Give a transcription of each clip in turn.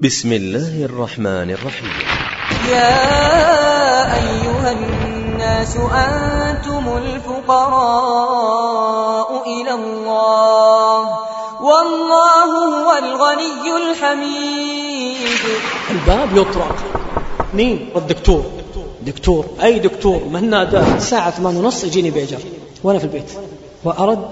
بسم الله الرحمن الرحيم. يا أيها الناس أنتم الفقراء إلى الله والله هو الغني الحميد. الباب يطرق. مين؟ الدكتور. دكتور. أي دكتور؟ من نادى؟ الساعة ثمان ونص يجيني بيجر. وأنا في البيت. وأرد؟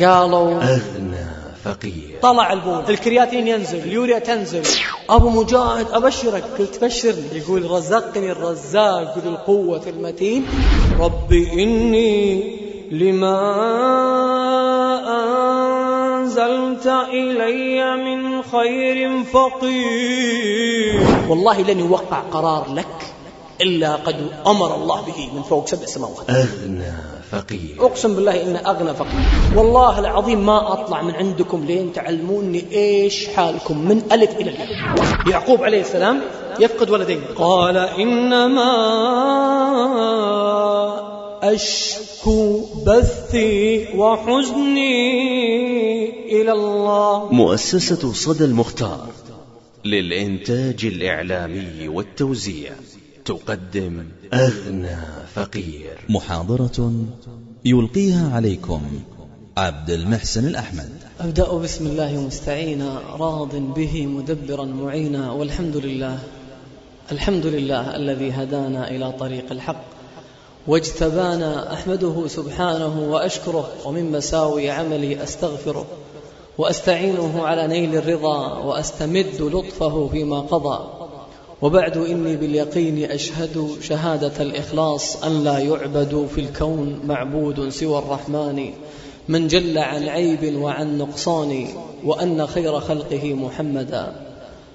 قالوا أغنى. فقير. طلع البول. الكرياتين ينزل اليوريا تنزل. أبو مجاهد أبشرك. قلت بشرني يقول رزقني الرزاق ذو القوة المتين. ربي إني لما أنزلت إلي من خير فقير. والله لن يوقع قرار لك إلا قد أمر الله به من فوق سبع سماوات. أغنى. فقير. أقسم بالله إن أغنى فقير. والله العظيم ما أطلع من عندكم لين تعلموني إيش حالكم من ألف إلى الياء يعقوب عليه السلام يفقد ولدين. قال إنما أشكو بثي وحزني إلى الله. مؤسسة صدى المختار للإنتاج الإعلامي والتوزيع. تقدم أغنى فقير. محاضرة يلقيها عليكم عبد المحسن الأحمد. أبدأ بسم الله مستعينا راض به مدبرا معينا والحمد لله الحمد لله الذي هدانا إلى طريق الحق واجتبانا أحمده سبحانه وأشكره ومن مساوي عملي أستغفره وأستعينه على نيل الرضا وأستمد لطفه فيما قضى. وبعد إني باليقين أشهد شهادة الإخلاص أن لا يعبد في الكون معبود سوى الرحمن من جل عن عيب وعن نقصان وأن خير خلقه محمدا.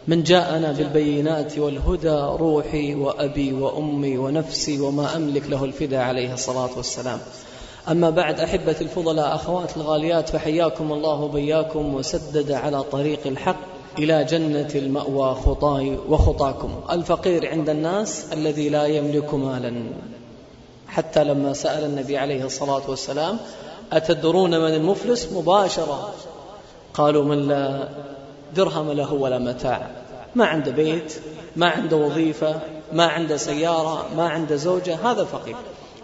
من جاءنا بالبينات والهدى روحي وأبي وأمي ونفسي وما أملك له الفدى عليه الصلاة والسلام. أما بعد أحبة الفضلاء أخوات الغاليات فحياكم الله بياكم وسدد على طريق الحق. إلى جنة المأوى خطاي وخطاكم الفقير عند الناس الذي لا يملك مالا. حتى لما سأل النبي عليه الصلاة والسلام أتدرون من المفلس؟ مباشرة. قالوا من لا درهم له ولا متاع. ما عنده بيت ما عنده وظيفة ما عنده سيارة ما عنده زوجة هذا فقير.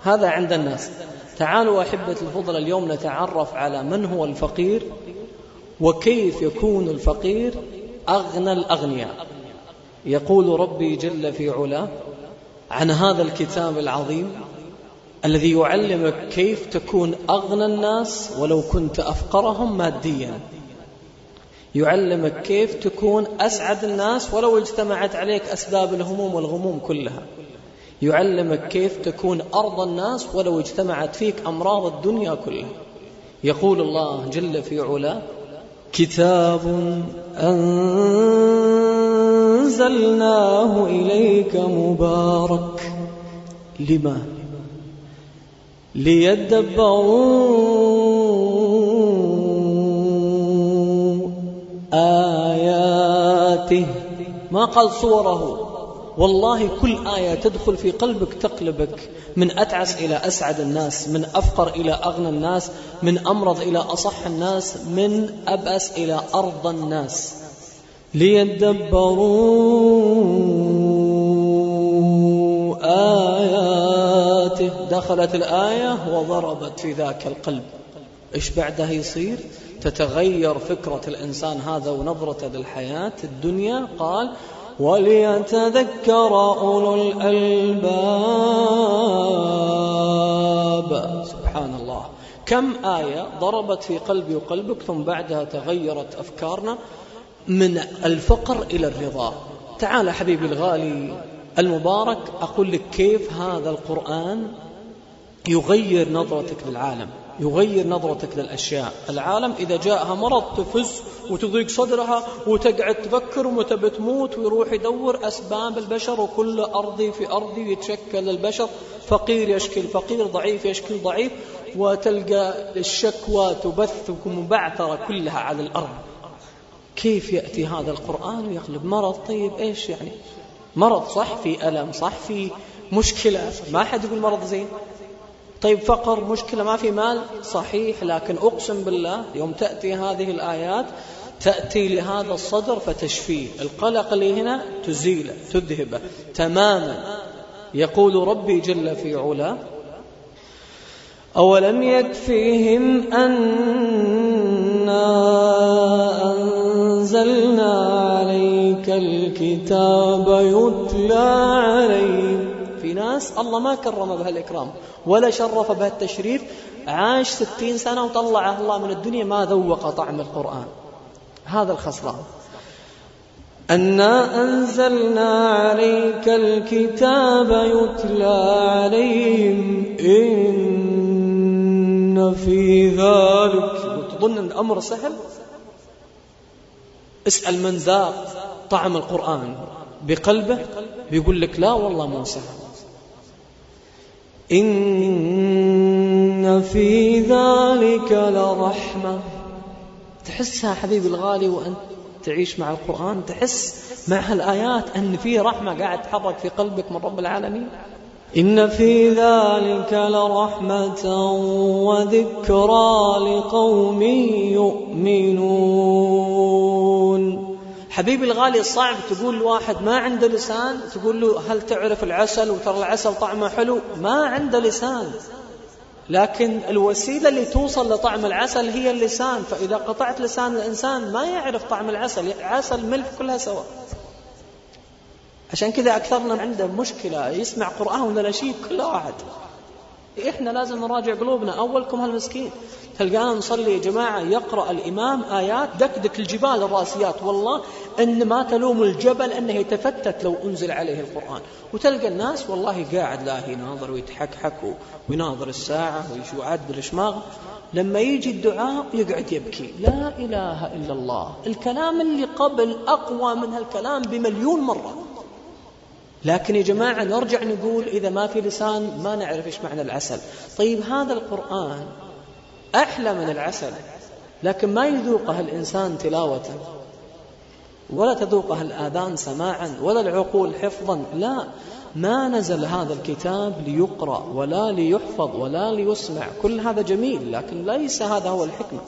هذا عند الناس. تعالوا أحبة الفضل اليوم نتعرف على من هو الفقير وكيف يكون الفقير. أغنى الأغنياء. يقول ربي جل في علاه عن هذا الكتاب العظيم الذي يعلمك كيف تكون أغنى الناس ولو كنت أفقرهم ماديا. يعلمك كيف تكون أسعد الناس ولو اجتمعت عليك أسباب الهموم والغموم كلها. يعلمك كيف تكون أرض الناس ولو اجتمعت فيك أمراض الدنيا كلها. يقول الله جل في علاه كتاب أنزلناه إليك مبارك. لما؟ ليدبروا آياته. ما قال صوره والله كل آية تدخل في قلبك تقلبك. من أتعس إلى أسعد الناس من أفقر إلى أغنى الناس من أمرض إلى أصح الناس من أبأس إلى أرضى الناس. ليدبروا آياته. دخلت الآية وضربت في ذاك القلب. إيش بعدها يصير؟ تتغير فكرة الإنسان هذا ونظرته للحياة الدنيا. قال وليتذكر أولو الألباب. سبحان الله كم آية ضربت في قلبي وقلبك ثم بعدها تغيرت أفكارنا من الفقر إلى الرضا. تعال حبيبي الغالي المبارك أقول لك كيف هذا القرآن يغير نظرتك للعالم. يغير نظرتك للأشياء. العالم إذا جاءها مرض تفز وتضيق صدرها وتقعد تفكر ومتى بتموت ويروح يدور أسباب البشر وكل أرضي في أرضي يتشكل البشر. فقير يشكي الفقير ضعيف يشكي الضعيف وتلقى الشكوى تبث مبعثرة كلها على الأرض. كيف يأتي هذا القرآن ويقلب مرض؟ طيب إيش يعني؟ مرض صح في ألم صح في مشكلة. ما حد يقول مرض زين. طيب فقر مشكلة ما في مال؟ صحيح لكن أقسم بالله يوم تأتي هذه الآيات تأتي لهذا الصدر فتشفيه. القلق اللي هنا تزيله تذهبه. تماما. يقول ربي جل في علاه أولم يكفيهم أنا أنزلنا عليك الكتاب يتلى عليهم في ناس الله ما كرم بها الإكرام ولا شرف بها التشريف عاش ستين سنة وطلعه الله من الدنيا ما ذوق طعم القرآن. هذا الخسران. أنا أنزلنا عليك الكتاب يتلى عليهم إن في ذلك. تظن الأمر سهل؟ اسأل من ذاق طعم القرآن بقلبه بيقول لك لا والله مو سهل. إن في ذلك لرحمة. تحسها حبيبي الغالي وأنت تعيش مع القرآن؟ تحس مع هالآيات أن في رحمة قاعد تحرك في قلبك من رب العالمين؟ إن في ذلك لرحمة وذكرى لقوم يؤمنون. حبيبي الغالي صعب تقول لواحد ما عنده لسان تقول له هل تعرف العسل وترى العسل طعمه حلو؟ ما عنده لسان. لكن الوسيلة اللي توصل لطعم العسل هي اللسان. فإذا قطعت لسان الإنسان ما يعرف طعم العسل عسل ملح كلها سوا. عشان كذا أكثرنا عنده مشكلة يسمع قرآن ولا شيء كل واحد. إحنا لازم نراجع قلوبنا. أولكم هالمسكين. تلقانا نصلي يا جماعة يقرأ الإمام آيات دكدك الجبال الراسيات. والله إن ما تلوم الجبل أنه يتفتت لو أنزل عليه القرآن. وتلقى الناس والله قاعد لا يناظر ويتحكحك ويناظر الساعة ويعدل الشماغ لما يجي الدعاء يقعد يبكي. لا إله إلا الله. الكلام اللي قبل أقوى من هالكلام بمليون مرة. لكن يا جماعة نرجع نقول إذا ما في لسان ما نعرف إيش معنى العسل. طيب هذا القرآن أحلى من العسل لكن ما يذوقها الإنسان تلاوة ولا تذوقها الآذان سماعا ولا العقول حفظا لا. ما نزل هذا الكتاب ليقرأ ولا ليحفظ ولا ليسمع كل هذا جميل لكن ليس هذا هو الحكمة.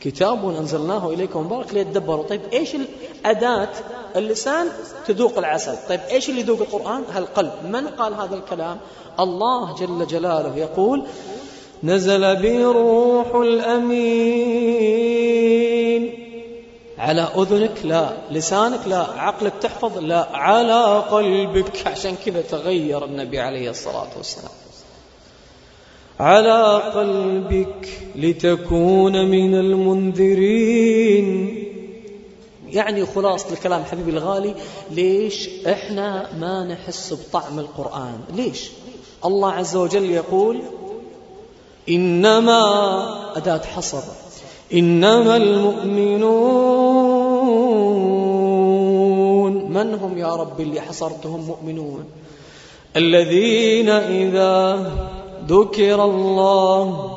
كتاب أنزلناه إليكم مبارك ليتدبروا. طيب إيش الأداة اللسان تذوق العسل؟ طيب إيش اللي يذوق القرآن؟ القلب من قال هذا الكلام؟ الله جل جلاله يقول نزل به الروح الأمين. على أذنك لا لسانك لا عقلك تحفظ لا على قلبك. عشان كذا تغير النبي عليه الصلاة والسلام. على قلبك لتكون من المنذرين. يعني خلاص الكلام حبيبي الغالي ليش إحنا ما نحس بطعم القرآن؟ ليش؟ الله عز وجل يقول إنما أداة حصر إنما المؤمنون. من هم يا رب اللي حصرتهم مؤمنون؟ الذين إذا ذكر الله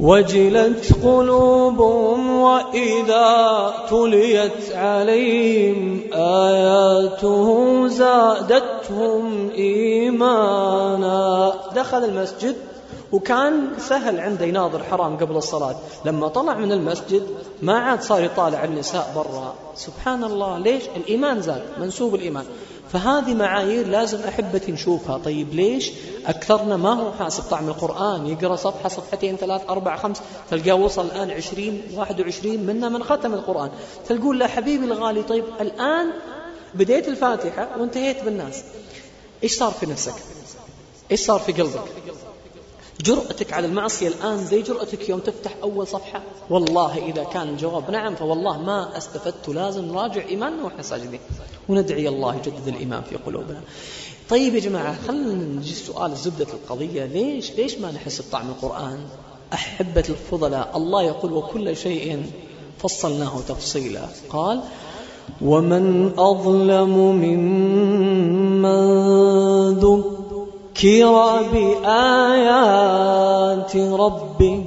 وجلت قلوبهم وإذا تليت عليهم آياته زادتهم إيمانا. دخل المسجد وكان سهل عنده يناظر حرام قبل الصلاة. لما طلع من المسجد ما عاد صار يطالع النساء برا. سبحان الله ليش؟ الإيمان زاد منسوب الإيمان. فهذه معايير لازم أحبتي نشوفها. طيب ليش؟ أكثرنا ما هو حاسب. طعم القرآن يقرأ صفحة صفحتين ثلاث أربع خمس تلقاه وصل الآن عشرين واحد وعشرين منا من ختم القرآن. تقول له حبيبي الغالي طيب الآن بديت الفاتحة وانتهيت بالناس. إيش صار في نفسك؟ إيش صار في قلبك؟ جرأتك على المعصية الآن زي جرأتك يوم تفتح أول صفحة؟ والله إذا كان الجواب نعم فوالله ما أستفدت لازم نراجع إيماننا وإحنا ساجدين. وندعي الله يجدد الإيمان في قلوبنا. طيب يا جماعة خلينا نجي سؤال زبدة القضية ليش ليش ما نحس بطعم القرآن؟ أحبة الفضلاء الله يقول وكل شيء فصلناه تفصيلا. قال ومن أظلم ممن ذكر بآيات ربه.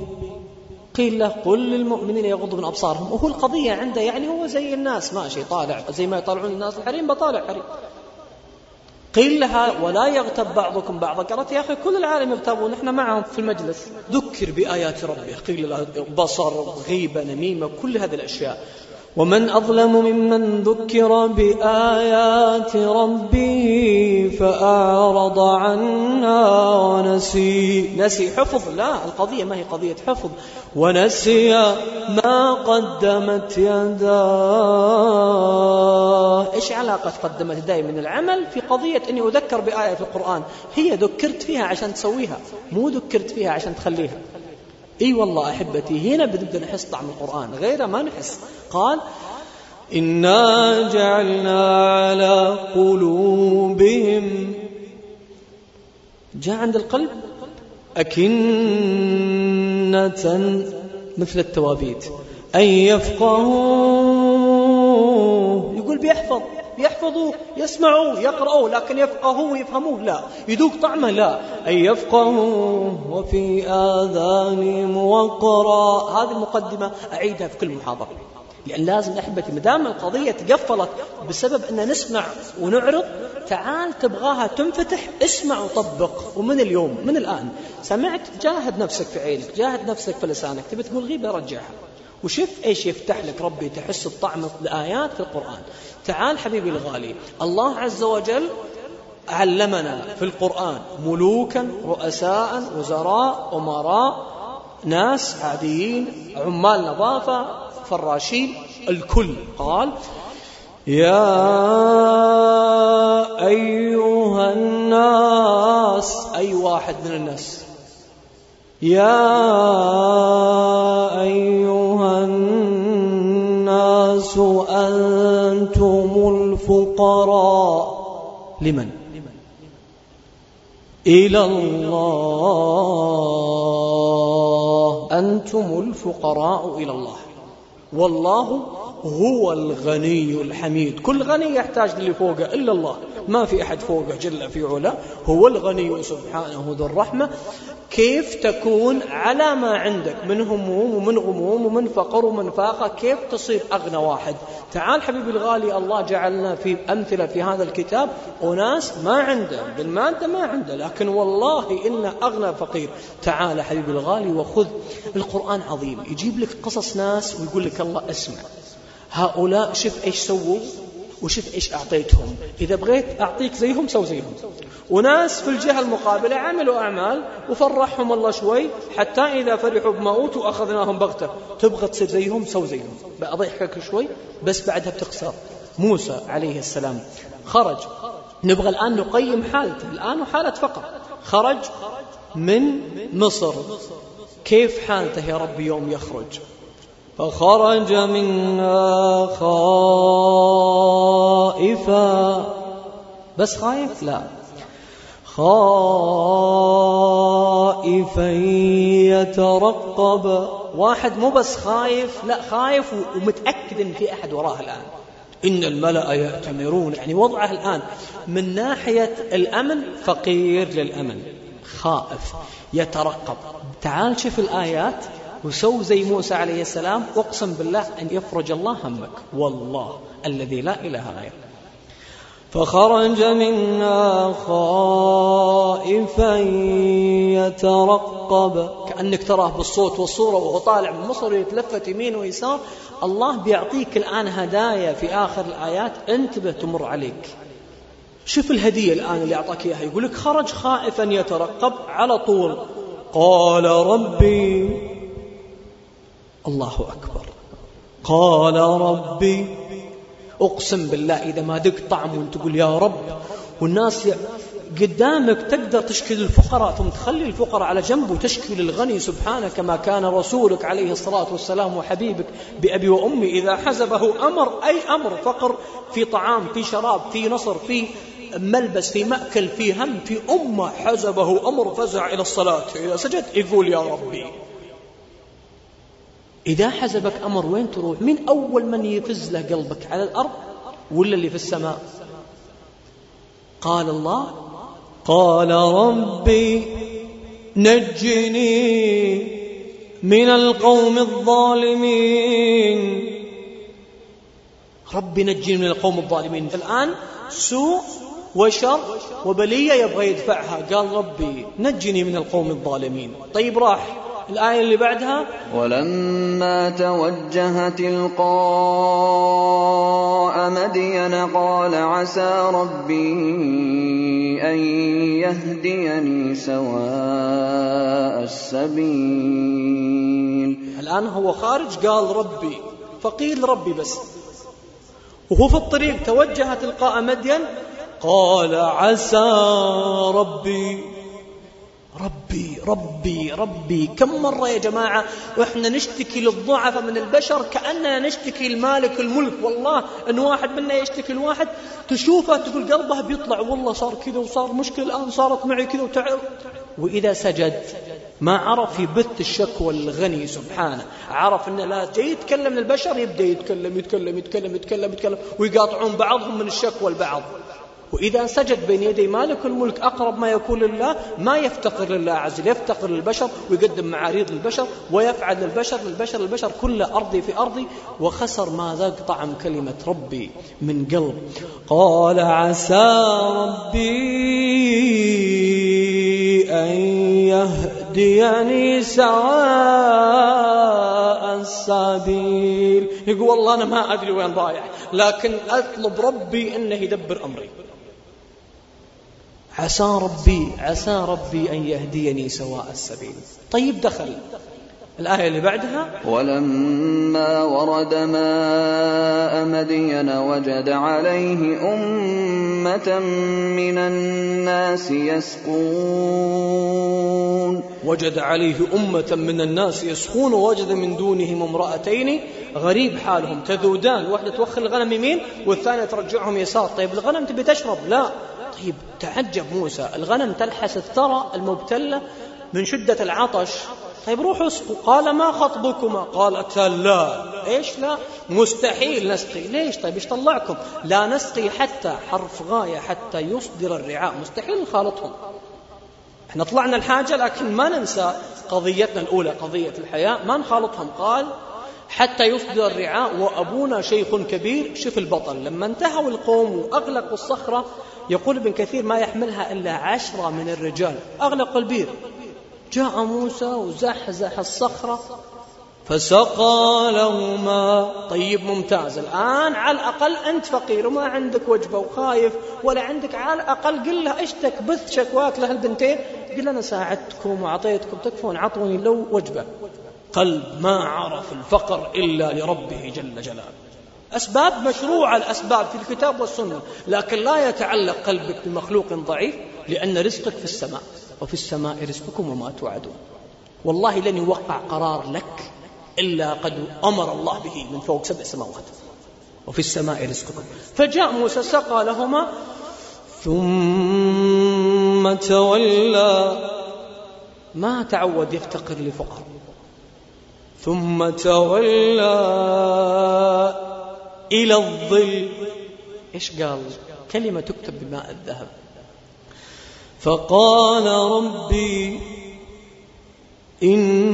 قيل له قل للمؤمنين يغضوا من أبصارهم. وهو القضية عنده يعني هو زي الناس ماشي طالع زي ما يطالعون الناس الحريم بطالع حريم قيل لها ولا يغتب بعضكم بعضا. قالت يا أخي كل العالم يغتابون نحن معهم في المجلس. ذكر بآيات ربه. قيل له بصر غيبة نميمة كل هذه الأشياء. ومن أظلم ممن ذكر بآيات ربه فأعرض عنا ونسي. نسي حفظ. لا القضية ما هي قضية حفظ. ونسي ما قدمت يداه إيش علاقة قدمت يداي من العمل في قضية أني أذكر بآية في القرآن؟ هي ذكرت فيها عشان تسويها مو ذكرت فيها عشان تخليها. إي والله أحبتي هنا بدنا نحس طعم القرآن غيره ما نحس. قال انا جعلنا على قلوبهم جاء عند القلب؟ أكنة مثل التوابيت أن يفقهوا يقول بيحفظ. يحفظوه يسمعوه يقرأوه لكن يفقهوه ويفهموه لا. يذوق طعمه لا. أن يفقهوه وفي آذانهم وقرا هذه المقدمة أعيدها في كل محاضرة. لأن لازم أحبتي ما دام القضية تقفلت بسبب أن نسمع ونعرض تعال تبغاها تنفتح اسمع وطبق. ومن اليوم؟ من الآن. سمعت؟ جاهد نفسك في عينك جاهد نفسك في لسانك. تبي تقول غيبة؟ رجعها. وشوف إيش يفتح لك ربي تحس بطعم الآيات في القرآن. تعال حبيبي الغالي الله عز وجل علمنا في القرآن ملوكا رؤساء وزراء أمراء ناس عاديين عمال نظافة فراشين الكل. قال يا أيها الناس أي واحد من الناس. يا أيها الناس. أنتم الفقراء. لمن؟ إلى الله. أنتم الفقراء إلى الله. والله هو الغني الحميد. كل غني يحتاج للي فوقه إلا الله. ما في أحد فوقه جل في علا. هو الغني سبحانه ذو الرحمة. كيف تكون على ما عندك؟ من هموم ومن غموم ومن فقر ومن فاقة كيف تصير أغنى واحد؟ تعال حبيبي الغالي الله جعلنا في أمثلة في هذا الكتاب. وناس ما عنده. بالمادة ما عنده. لكن والله إن أغنى فقير. تعال حبيبي الغالي وخذ. القرآن عظيم. يجيب لك قصص ناس ويقول لك الله اسمع. هؤلاء شوف إيش سووا؟ وشوف إيش أعطيتهم. إذا بغيت أعطيك زيهم سو زيهم. وناس في الجهة المقابلة عملوا أعمال وفرحهم الله شوي حتى إذا فرحوا بما أوتوا أخذناهم بغتة. تبغى تصير زيهم سو زيهم. بأضحكك شوي بس بعدها بتخسر. موسى عليه السلام. خرج. نبغى الآن نقيم حالته. الآن حالة فقر خرج من مصر. كيف حالته يا رب يوم يخرج؟ فخرج منها خائفا. بس خايف لا. خائفا يترقب. واحد مو بس خايف لا خايف ومتأكد إن في أحد وراه الآن. إن الملأ يأتمرون. يعني وضعه الآن من ناحية الأمن فقير للأمن. خائف يترقب. تعال شوف الآيات. وسو زي موسى عليه السلام واقسم بالله أن يفرج الله همك. والله الذي لا إله غيره. فخرج منا خائفا يترقب. كأنك تراه بالصوت والصورة وهو طالع من مصر يتلفت يمين ويسار. الله بيعطيك الآن هدايا في آخر الآيات انتبه تمر عليك. شوف الهدية الآن اللي أعطاك إياها. يقول لك خرج خائفا يترقب على طول. قال ربي الله أكبر. قال ربي أقسم بالله إذا ما دق طعم وانت تقول يا رب والناس قدامك تقدر تشكي للفقراء ثم تخلي الفقراء على جنب وتشكي للغني سبحانه كما كان رسولك عليه الصلاة والسلام وحبيبك بأبي وأمي. إذا حزبه أمر أي أمر فقر في طعام في شراب في نصر في ملبس في مأكل في هم في أمة حزبه أمر فزع إلى الصلاة. إذا سجد يقول يا ربي. إذا حزبك أمر وين تروح؟ من أول من يفز له قلبك على الأرض ولا اللي في السماء؟ قال الله قال ربي نجني من القوم الظالمين. ربي نجني من القوم الظالمين. الآن سوء وشر وبلية يبغى يدفعها. قال ربي نجني من القوم الظالمين. طيب راح. الآية اللي بعدها ولما توجه تلقاء مدين قال عسى ربي أن يهديني سواء السبيل. الآن هو خارج قال ربي فقيل ربي بس. وهو في الطريق توجه تلقاء مدين قال عسى ربي ربي ربي ربي. كم مرة يا جماعة وإحنا نشتكي للضعف من البشر كأننا نشتكي المالك الملك. والله أن واحد منا يشتكي الواحد تشوفه تقول قلبه بيطلع والله صار كذا وصار مشكلة الآن صارت معي كذا وتعب. وإذا سجد ما عرف يبث الشكوى الغني سبحانه. عرف أنه لا جاي يتكلم البشر يبدأ يتكلم يتكلم يتكلم يتكلم يتكلم ويقاطعون بعضهم من الشكوى البعض. وإذا سجد بين يدي مالك الملك أقرب ما يكون لله ما يفتقر لله عز وجل يفتقر للبشر ويقدم معاريض للبشر ويفعل للبشر للبشر للبشر كل أرضي في أرضي. وخسر ما ذاق طعم كلمة ربي من قلب. قال عسى ربي أن يهديني سواء السبيل. يقول والله أنا ما أدري وين رايح لكن أطلب ربي أنه يدبر أمري. عسى ربي عسى ربي أن يهديني سواء السبيل. طيب دخل الآية اللي بعدها. ولما ورد ماء مدين وجد عليه أمة من الناس يسقون. وجد عليه أمة من الناس يسقون ووجد من دونهم امرأتين. غريب حالهم تذودان واحدة توخر الغنم يمين والثانية ترجعهم يسار. طيب الغنم تبي تشرب؟ لا. طيب تعجب موسى. الغنم تلحس الثرى المبتلة من شدة العطش. طيب روحوا اسقوا. قال ما خطبكما؟ قالت لا إيش؟ لا مستحيل نسقي. ليش؟ طيب إيش طلعكم؟ لا نسقي حتى حرف غاية حتى يصدر الرعاء. مستحيل نخالطهم. إحنا طلعنا الحاجة لكن ما ننسى قضيتنا الأولى قضية الحياة. ما نخالطهم. قال حتى يصدر الرعاء. وأبونا شيخ كبير شوف البطل. لما انتهوا القوم وأغلقوا الصخرة يقول ابن كثير ما يحملها إلا عشرة من الرجال. أغلق البير. جاء موسى وزحزح الصخرة. فسقى لهما. طيب ممتاز. الآن على الأقل أنت فقير وما عندك وجبة وخايف ولا عندك على الأقل قل له اشتك بث شكواك لهالبنتين قل أنا ساعدتكم وعطيتكم تكفون عطوني لو وجبة. قلب ما عرف الفقر إلا لربه جل جلاله. أسباب مشروعة الأسباب في الكتاب والسنة لكن لا يتعلق قلبك بمخلوق ضعيف لأن رزقك في السماء وفي السماء رزقكم وما توعدون. والله لن يوقع قرار لك إلا قد أمر الله به من فوق سبع سماوات. وفي السماء رزقكم. فجاء موسى سقى لهما ثم تولى. ما تعود يفتقر لفقر ثم تولى. إلى الظل. إيش قال؟ كلمة تكتب بماء الذهب. فقال ربي إني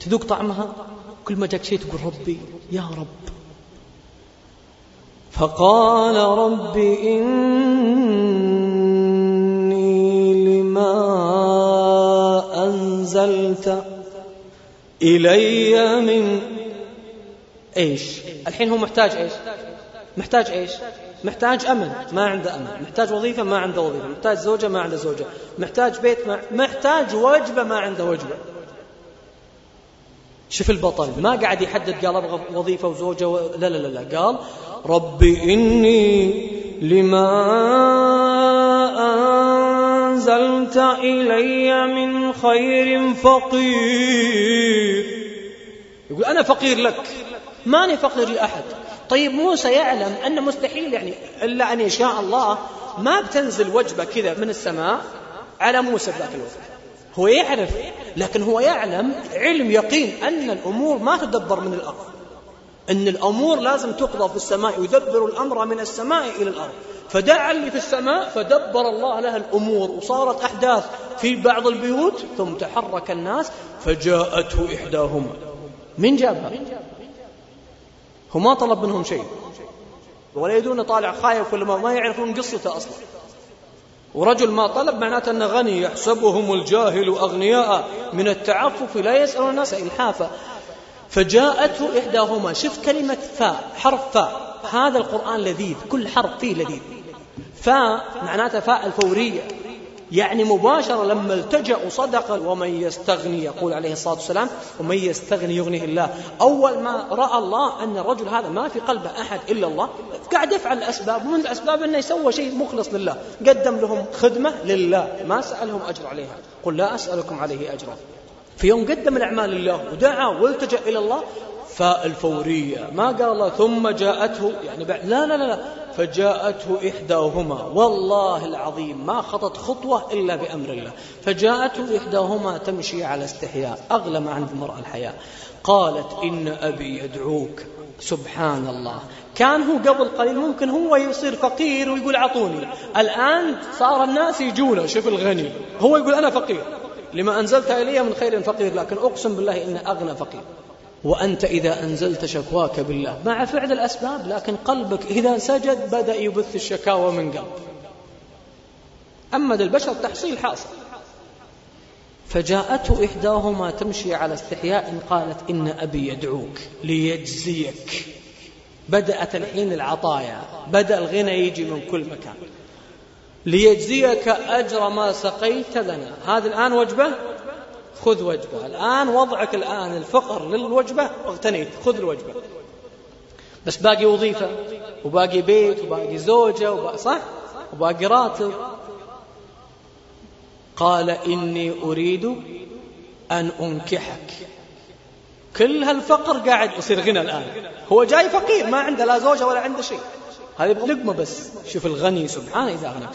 تذوق طعمها؟ كل ما جاك شيء تقول ربي يا رب. فقال ربي إني لما أنزلت إلي من إيش؟ الحين هو محتاج إيش؟ محتاج إيش؟ محتاج أمن ما عنده أمن محتاج وظيفة ما عنده وظيفة. محتاج زوجة ما عنده زوجة. محتاج بيت ما محتاج وجبة ما عنده وجبة. شوف البطل ما قاعد يحدد قال أبغى وظيفة وزوجة و... لا لا لا لا. قال ربي إني لما أنزلت إلي من خير فقير. يقول أنا فقير لك. ماني فقير لأحد. طيب موسى يعلم أن مستحيل يعني إلا أن يشاء الله ما بتنزل وجبة كذا من السماء على موسى ذاك الوقت. هو يعرف لكن هو يعلم علم يقين أن الأمور ما تدبر من الأرض. أن الأمور لازم تقضى في السماء يدبر الأمر من السماء إلى الأرض. فدعا اللي في السماء فدبر الله لها الأمور وصارت أحداث في بعض البيوت ثم تحرك الناس فجاءته إحداهما. من جابها هو ما طلب منهم شيء. ولا يدون طالع خايف ولا ما يعرفون قصته أصلا. ورجل ما طلب معناته أنه غني يحسبهم الجاهل أغنياء. من التعفف لا يسأل الناس إلحافا فجاءته إحداهما شوف كلمة فاء حرف فاء هذا القرآن لذيذ كل حرف فيه لذيذ. فاء معناته فاء الفورية. يعني مباشرة لما التجأ وصدق ومن يستغني يقول عليه الصلاة والسلام ومن يستغني يغنيه الله. أول ما رأى الله أن الرجل هذا ما في قلبه أحد إلا الله قاعد يفعل الأسباب ومن الأسباب أنه يسوى شيء مخلص لله. قدم لهم خدمة لله. ما سألهم أجر عليها. قل لا أسألكم عليه أجرا. في يوم قدم الأعمال لله ودعا والتجأ إلى الله فالفورية ما قال ثم جاءته يعني بعد لا لا لا, لا فجاءته إحداهما. والله العظيم ما خطت خطوة إلا بأمر الله. فجاءته إحداهما تمشي على استحياء أغلى ما عند المرأة الحياء. قالت إن أبي يدعوك. سبحان الله. كان هو قبل قليل ممكن هو يصير فقير ويقول أعطوني الآن صار الناس يجونه شوف الغني. هو يقول أنا فقير. لما أنزلت إلي من خير فقير لكن أقسم بالله إن أغنى فقير. وأنت إذا أنزلت شكواك بالله مع فعل الأسباب لكن قلبك إذا سجد بدأ يبث الشكاوى من قلب. أما البشر تحصيل حاصل. فجاءته إحداهما تمشي على استحياء قالت إن أبي يدعوك ليجزيك. بدأت الحين العطايا بدأ الغنى يجي من كل مكان. ليجزيك أجر ما سقيت لنا. هذه الآن وجبة؟ خذ وجبة. الآن وضعك الآن الفقر للوجبة اغتنيت خذ الوجبة. بس باقي وظيفة وباقي بيت وباقي زوجة وباقي صح؟ وباقي راتب. قال إني أريد أن أنكحك. كل هالفقر قاعد يصير غنى الآن. هو جاي فقير ما عنده لا زوجة ولا عنده شيء. هذا يبغى لقمة بس. شوف الغني سبحانه إذا غنى.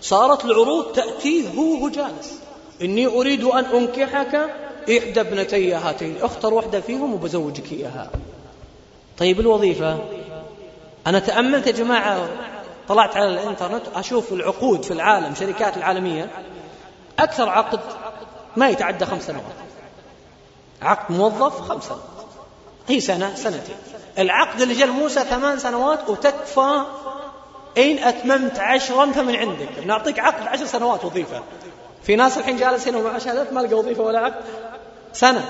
صارت العروض تأتيه هو هو جالس. إني أريد أن أنكحك إحدى ابنتي هاتين اختر واحدة فيهم وبزوجك إياها. طيب الوظيفة؟ أنا تأملت يا جماعة طلعت على الإنترنت أشوف العقود في العالم شركات العالمية. أكثر عقد ما يتعدى خمس سنوات. عقد موظف خمس سنوات. هي سنة سنتين. العقد اللي جاء موسى ثمان سنوات وتكفى إن أتممت عشرا فمن عندك. نعطيك عقد عشر سنوات وظيفة. في ناس الحين جالسين ومع شهادات ما لقى وظيفة ولا عقد. سنة.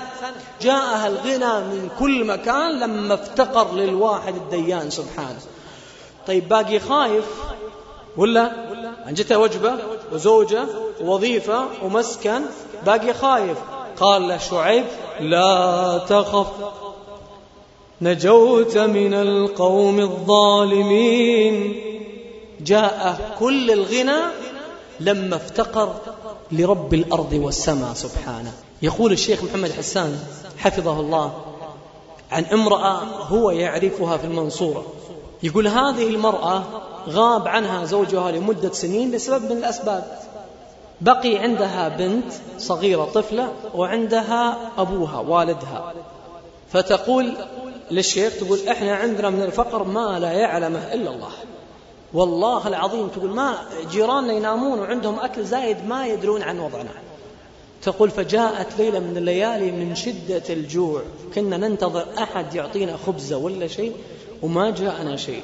جاءها الغنى من كل مكان لما افتقر للواحد الديان سبحانه. طيب باقي خايف ولا؟ أن جته وجبة وزوجة ووظيفة ومسكن. باقي خايف. قال له شعيب لا تخف. نجوت من القوم الظالمين. جاء كل الغنى لما افتقر لرب الأرض والسماء سبحانه. يقول الشيخ محمد حسان حفظه الله عن امرأة هو يعرفها في المنصورة. يقول هذه المرأة غاب عنها زوجها لمدة سنين لسبب من الأسباب. بقي عندها بنت صغيرة طفلة وعندها أبوها والدها. فتقول للشيخ تقول إحنا عندنا من الفقر ما لا يعلمه إلا الله. والله العظيم تقول ما جيراننا ينامون وعندهم أكل زايد ما يدرون عن وضعنا. تقول فجاءت ليلة من الليالي من شدة الجوع. كنا ننتظر أحد يعطينا خبزة ولا شيء وما جاءنا شيء.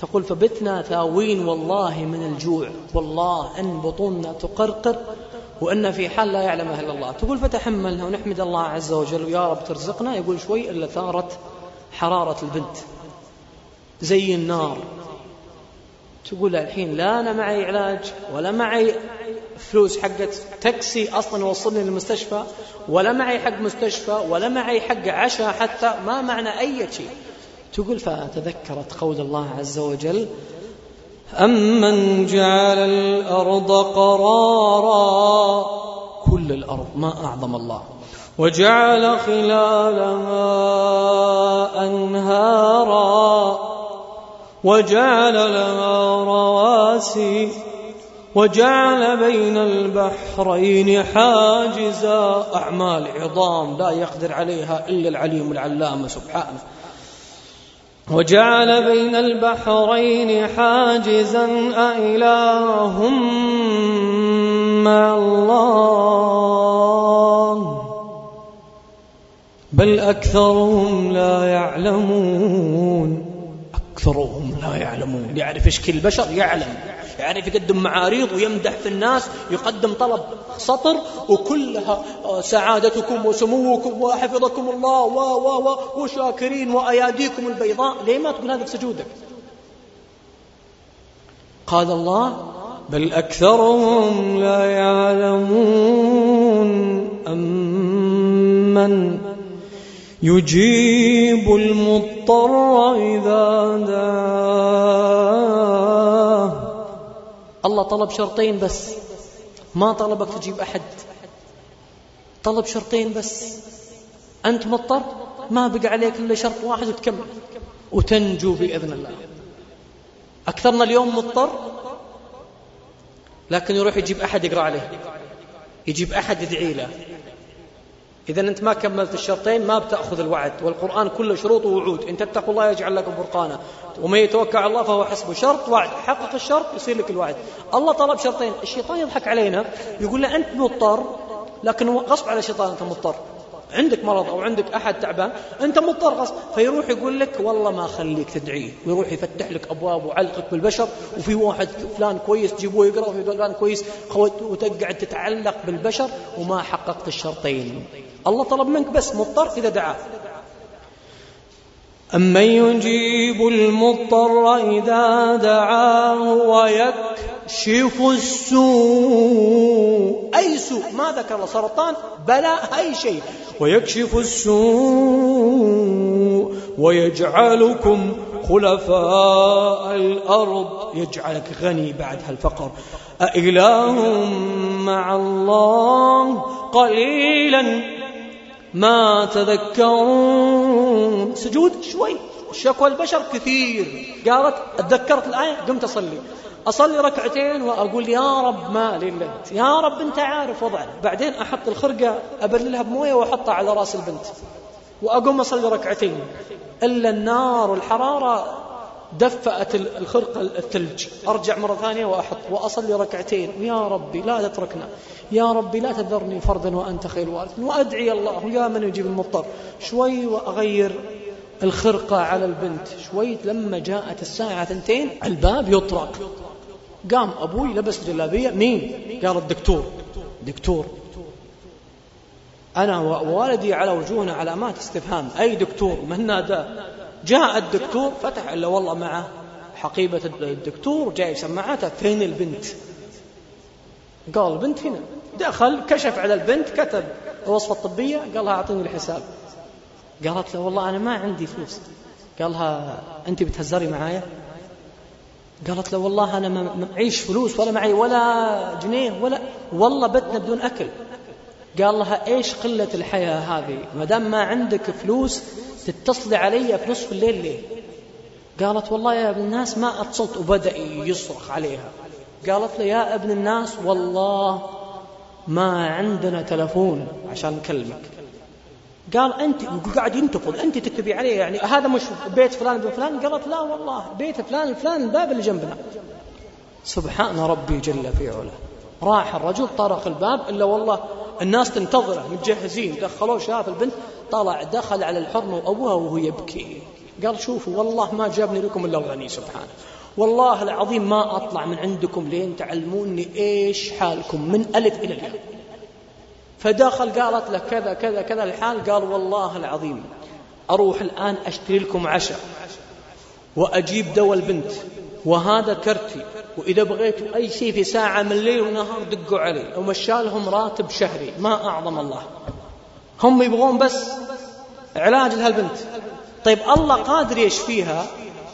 تقول فبتنا ثاوين والله من الجوع. والله أن بطوننا تقرقر وأن في حال لا يعلمها إلا الله. تقول فتحملنا ونحمد الله عز وجل. يا رب ترزقنا. يقول شوي إلا ثارت حرارة البنت. زي النار. تقول الحين لا أنا معي علاج ولا معي فلوس حقت تاكسي أصلا يوصلني للمستشفى ولا معي حق مستشفى ولا معي حق عشاء حتى ما معنى أي شيء. تقول فتذكرت قول الله عز وجل أمن جعل الأرض قرارا كل الأرض ما أعظم الله وجعل خلالها أنهارا وجعل لها رواسي وجعل بين البحرين حاجزا أعمال عظام لا يقدر عليها إلا العليم العلام سبحانه وجعل بين البحرين حاجزا أإله مع الله. بل أكثرهم لا يعلمون. أكثرهم لا يعلمون. يعرف إيش كل البشر يعلم. يعرف يقدم معاريض ويمدح في الناس يقدم طلب سطر وكلها آه، سعادتكم وسموكم وحفظكم الله و و و وشاكرين وأياديكم البيضاء. ليه ما تقول هذا في سجودك؟ قال الله بل أكثرهم لا يعلمون أمن يجيب المضطر إذا دعاه الله طلب شرطين بس. ما طلبك تجيب أحد. طلب شرطين بس. أنت مضطر؟ ما بقى عليك إلا شرط واحد وتكمل. وتنجو بإذن الله. أكثرنا اليوم مضطر؟ لكن يروح يجيب أحد يقرأ عليه. يجيب أحد يدعي له. إذا أنت ما كملت الشرطين ما بتأخذ الوعد والقرآن كله شروط ووعود. إن تتقوا الله يجعل لكم فرقانا. ومن يتوكل على الله فهو حسبه. شرط وعد. حقق الشرط يصير لك الوعد. الله طلب شرطين. الشيطان يضحك علينا يقول له أنت مضطر لكن غصب على الشيطان أنت مضطر. عندك مرض أو عندك أحد تعبان أنت مضطر غصب فيروح يقول لك والله ما خليك تدعيه ويروح يفتح لك أبواب وعلقك بالبشر وفي واحد فلان كويس تجيبوه يقرأ وفي فلان كويس وتقعد تتعلق بالبشر وما حققت الشرطين. الله طلب منك بس مضطر إذا دعاه. أمن يجيب المضطر إذا دعاه ويكشف السوء؟ أي سوء؟ ما ذكر سرطان بلاء أي شيء. ويكشف السوء ويجعلكم خلفاء الأرض. يجعلك غني بعد هالفقر. أإله مع الله؟ قليلا. ما تذكرون. سجود شوي. شكوى البشر كثير. قالت تذكرت الآية؟ قمت أصلي. أصلي ركعتين وأقول يا رب ما لله يا رب أنت عارف وضعنا بعدين أحط الخرقة أبللها بموية وأحطها على رأس البنت. وأقوم أصلي ركعتين. إلا النار والحرارة دفأت الخرقة الثلج. أرجع مرة ثانية وأحط وأصلي ركعتين. يا ربي لا تتركنا. يا ربي لا تذرني فردا وأنت خير وارث. وأدعي الله يا من يجيب المضطر. شوي وأغير الخرقة على البنت. شوي لما جاءت الساعة ثنتين الباب يطرق. قام أبوي لبس جلابية. مين؟ قال الدكتور دكتور. أنا ووالدي على وجوهنا علامات استفهام. أي دكتور؟ من نادى جاء الدكتور فتح إلا والله معه حقيبة الدكتور جاي سماعاته فين البنت. قال البنت هنا. دخل كشف على البنت كتب الوصفة الطبية قال لها أعطيني الحساب. قالت له والله أنا ما عندي فلوس. قالها أنت بتهزري معايا؟ قالت له والله أنا ما معيش فلوس ولا معي ولا جنيه ولا والله بتنا بدون أكل. قال لها إيش قلة الحياة هذه؟ ما دام ما عندك فلوس تتصلي علي في نصف الليل ليه؟ قالت والله يا ابن الناس ما أتصلت وبدأ يصرخ عليها. قالت له يا ابن الناس والله ما عندنا تلفون عشان نكلمك. قال أنت قاعد ينتفض أنت تكتبي عليه يعني هذا مش بيت فلان بن فلان؟ قالت لا والله بيت فلان فلان الباب اللي جنبنا. سبحان ربي جل في علاه. راح الرجل طرق الباب إلا والله الناس تنتظره متجهزين دخلوه شاف البنت طلع دخل على الحرمة وأبوها وهو يبكي. قال شوفوا والله ما جابني لكم إلا الغني سبحانه. والله العظيم ما أطلع من عندكم لين تعلموني إيش حالكم من ألف إلى الياء. فدخل قالت له كذا كذا كذا الحال قال والله العظيم أروح الآن أشتري لكم عشاء وأجيب دواء البنت وهذا كرتي وإذا بغيتوا أي شيء في ساعة من الليل ونهار دقوا علي. ومشالهم راتب شهري. ما أعظم الله. هم يبغون بس علاج لهالبنت. طيب الله قادر يشفيها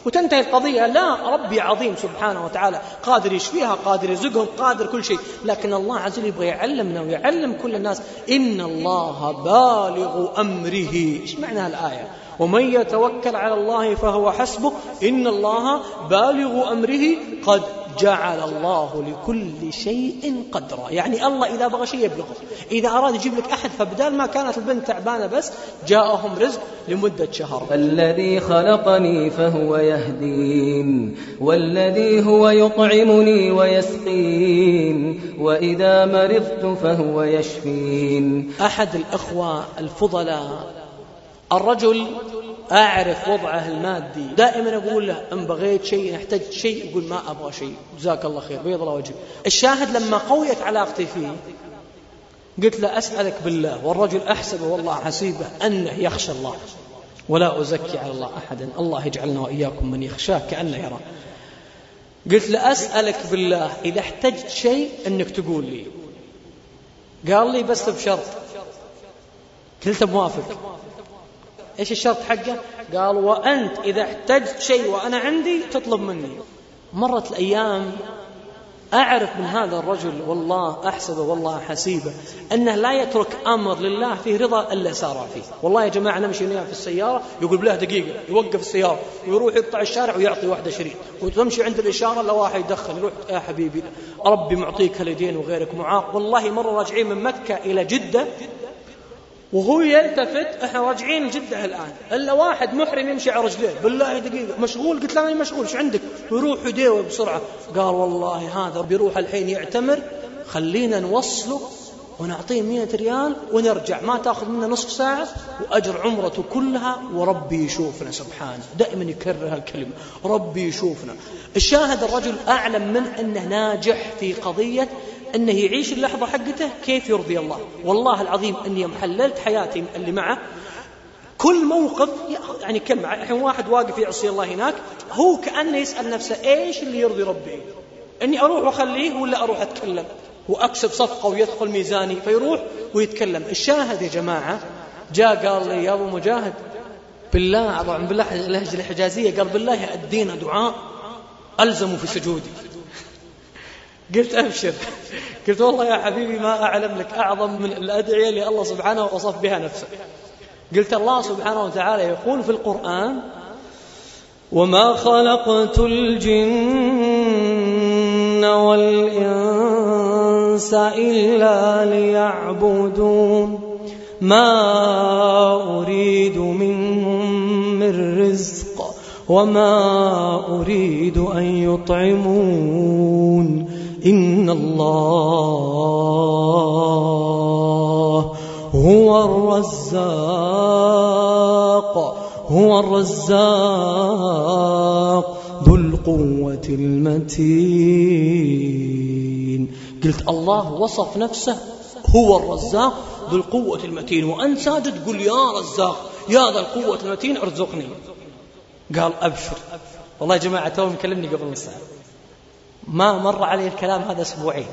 وتنتهي القضية. لا ربي عظيم سبحانه وتعالى. قادر يشفيها قادر يرزقهم قادر كل شيء. لكن الله عز وجل يبغى يعلمنا ويعلم كل الناس إن الله بالغ أمره. إيش معنى الآية ومن يتوكل على الله فهو حسبه إن الله بالغ أمره قد جعل الله لكل شيء قدرا. يعني الله إذا بغى شيء يبلغه. إذا أراد يجيب لك أحد فبدال ما كانت البنت تعبانة بس جاءهم رزق لمدة شهر. الذي خلقني فهو يهدين والذي هو يطعمني ويسقين وإذا مرضت فهو يشفين. أحد الأخوة الفضلاء الرجل أعرف وضعه المادي. دائما أقول له إن بغيت شيء احتجت شيء يقول ما أبغى شيء. جزاك الله خير. بيض الله وجهك. الشاهد لما قويت علاقتي فيه قلت له أسألك بالله والرجل أحسبه والله حسيبه أنه يخشى الله. ولا أزكي على الله أحدا. الله يجعلنا وإياكم من يخشاه كأنه يرى. قلت له أسألك بالله إذا احتجت شيء أنك تقول لي. قال لي بس بشرط. قلت موافق إيش الشرط حقه؟ قال وأنت إذا احتجت شيء وأنا عندي تطلب مني. مرت الأيام أعرف من هذا الرجل والله أحسبه والله حسيبه أنه لا يترك أمر لله فيه رضا إلا سار فيه. والله يا جماعة نمشي في السيارة يقول بله دقيقة يوقف السيارة ويروح يقطع الشارع ويعطي واحدة شريط. وتمشي عند الإشارة لا واحد يدخل يروح يا حبيبي ربي معطيك هاليدين وغيرك معاق. والله مرة راجعين من مكة إلى جدة وهو يلتفت إحنا راجعين جدة الآن. إلا واحد محرم يمشي على رجليه. بالله دقيقة. مشغول؟ قلت له أنا مشغول. إيش عندك؟ ويروح يديوه بسرعة. قال والله هذا بيروح الحين يعتمر. خلينا نوصله ونعطيه مئة ريال ونرجع. ما تأخذ منا نصف ساعة وأجر عمرته كلها وربي يشوفنا. سبحانه دائما يكرر هالكلمة. ربي يشوفنا. الشاهد الرجل أعلم من أنه ناجح في قضية أنه يعيش اللحظة حقته كيف يرضي الله. والله العظيم أني يوم حللت حياتي اللي معه كل موقف يعني كم الحين واحد واقف يعصي الله هناك هو كأنه يسأل نفسه إيش اللي يرضي ربي؟ أني أروح وأخليه ولا أروح أتكلم؟ وأكسب صفقة ويدخل ميزاني فيروح ويتكلم. الشاهد يا جماعة جاء قال لي يا أبو مجاهد بالله طبعا بالله اللهجة الحجازية قال بالله أدينا دعاء ألزموا في سجودي. قلت أبشر. قلت والله يا حبيبي ما أعلم لك أعظم من الأدعية اللي الله سبحانه وصف بها نفسه. قلت الله سبحانه وتعالى يقول في القرآن وما خلقت الجن والإنس إلا ليعبدون. ما أريد منهم من رزق وما أريد أن يطعمون. إن الله هو الرزاق هو الرزاق ذو القوة المتين. قلت الله وصف نفسه هو الرزاق ذو القوة المتين. وأنت ساجد قل يا رزاق يا ذا القوة المتين ارزقني. قال أبشر. والله يا جماعة تو مكلمني قبل نص ساعة ما مر علي الكلام هذا أسبوعين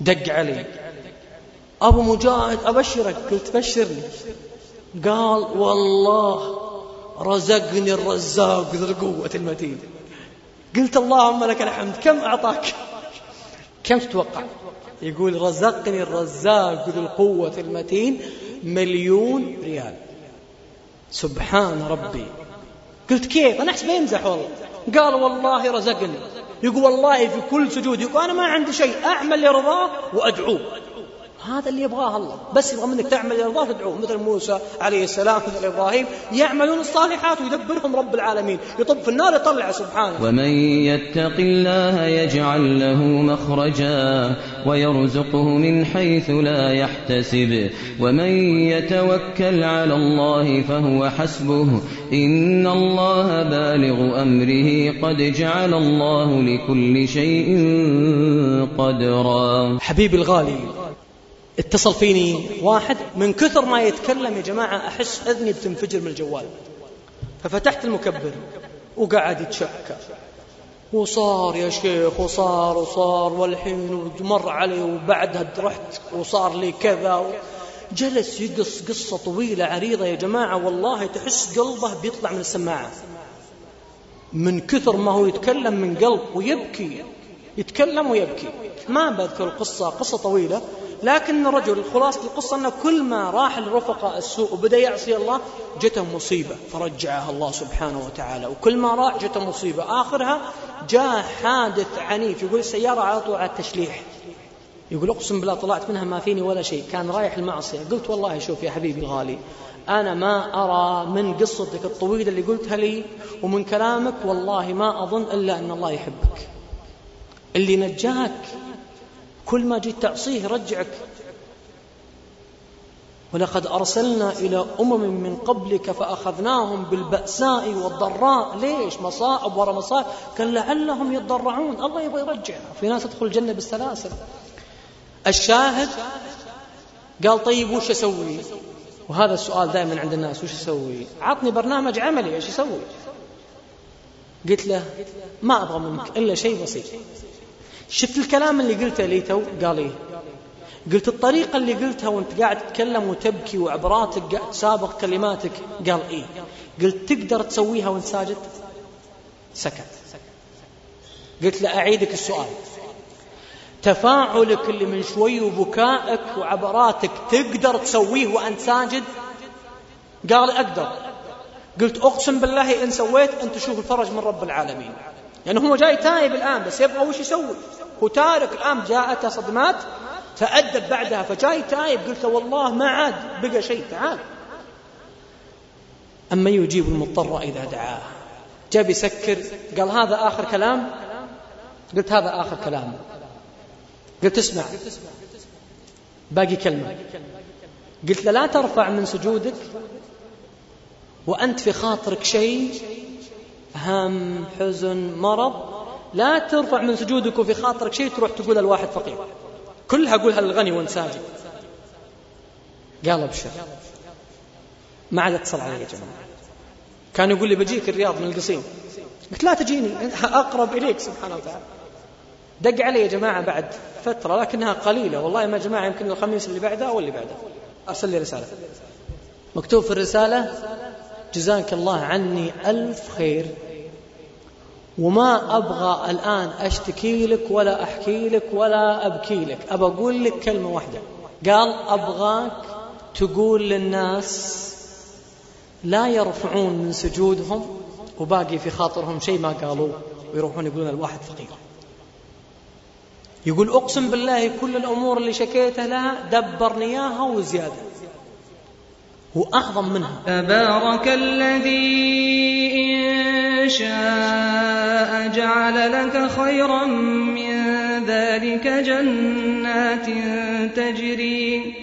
دق علي. أبو مجاهد أبشرك قلت بشرني. قال والله رزقني الرزاق ذو القوة المتين. قلت اللهم لك الحمد. كم أعطاك؟ كم تتوقع؟ يقول رزقني الرزاق ذو القوة المتين مليون ريال. سبحان ربي. قلت كيف؟ أنا أحسب يمزح والله. قال والله رزقني. يقول والله في كل سجود يقول أنا ما عندي شيء أعمل لرضاه وأدعوه. هذا اللي يبغاه الله. بس يبغى منك تعمل يرضاه تدعوه. مثل موسى عليه السلام مثل إبراهيم يعملون الصالحات ويدبرهم رب العالمين. يطب في النار يطلع سبحانه. ومن يتق الله يجعل له مخرجا ويرزقه من حيث لا يحتسب. ومن يتوكل على الله فهو حسبه. إن الله بالغ أمره. قد جعل الله لكل شيء قدرا. حبيبي الغالي اتصل فيني واحد من كثر ما يتكلم يا جماعة أحس أذني بتنفجر من الجوال. ففتحت المكبر وقعد يتشكى وصار يا شيخ وصار وصار والحين ومر علي وبعدها رحت وصار لي كذا. جلس يقص قصة طويلة عريضة يا جماعة والله تحس قلبه بيطلع من السماعة. من كثر ما هو يتكلم من قلب ويبكي يتكلم ويبكي. ما بذكر القصة قصة طويلة. لكن الرجل خلاصة القصة أنه كل ما راح لرفقاء السوء وبدأ يعصي الله جته مصيبة فرجعها الله سبحانه وتعالى. وكل ما راح جته مصيبة. آخرها جاء حادث عنيف. يقول السيارة على طول على التشليح. يقول أقسم بالله طلعت منها ما فيني ولا شيء. كان رايح المعصية. قلت والله شوف يا حبيبي الغالي أنا ما أرى من قصتك الطويلة اللي قلتها لي ومن كلامك والله ما أظن إلا أن الله يحبك. اللي نجاك كل ما جيت تعصيه يرجعك ولقد أرسلنا إلى أمم من قبلك فأخذناهم بالبأساء والضراء. ليش؟ مصائب ورا مصائب. قال لعلهم يتضرعون الله يبغى يرجع. في ناس تدخل الجنة بالسلاسل. الشاهد قال طيب وش أسوي؟ وهذا السؤال دائما عند الناس. وش أسوي؟ عطني برنامج عملي. إيش أسوي؟ قلت له ما أبغى منك إلا شيء بسيط. شفت الكلام اللي قلته لي تو؟ قال إيه. قلت الطريقة اللي قلتها وانت قاعد تتكلم وتبكي وعبراتك قاعد تسابق كلماتك قال إيه. قلت تقدر تسويها وانت ساجد؟ سكت. قلت له أعيدك السؤال. تفاعلك اللي من شوي وبكائك وعبراتك تقدر تسويه وأنت ساجد؟ قال أقدر. قلت أقسم بالله إن سويت أن تشوف الفرج من رب العالمين. يعني هو جاي تايب الآن بس يبغى وش يسوي؟ هو تارك الآن جاءته صدمات تأدب بعدها فجاي تايب قلت والله ما عاد بقى شيء تعال. أما يجيب المضطر إذا دعاه. جا بيسكر قال هذا آخر كلام؟ قلت هذا آخر كلام. قلت اسمع. باقي كلمة. قلت له لا ترفع من سجودك وأنت في خاطرك شيء هم حزن مرض لا ترفع من سجودك وفي خاطرك شيء تروح تقول الواحد فقير. كلها قولها للغني وانت ساجد قال ابشر ما عاد اتصل علي يا جماعة. كان يقول لي بجيك الرياض من القصيم. قلت لا تجيني أقرب إليك سبحانه وتعالى. دق علي يا جماعة بعد فترة لكنها قليلة. والله ما جماعة يمكن الخميس اللي بعده أو اللي بعده. أرسل لي رسالة. مكتوب في الرسالة جزاك الله عني ألف خير. وما أبغى الآن أشتكي لك ولا أحكي لك ولا أبكي لك. أبى أقول لك كلمة واحدة. قال أبغاك تقول للناس لا يرفعون من سجودهم وباقي في خاطرهم شيء ما قالوه ويروحون يقولون الواحد فقير. يقول أقسم بالله كل الأمور اللي شكيتها لها دبرني إياها وزيادة. وأعظم منها. تبارك الذي إن شاء جعل لك خيرا من ذلك جنات تجري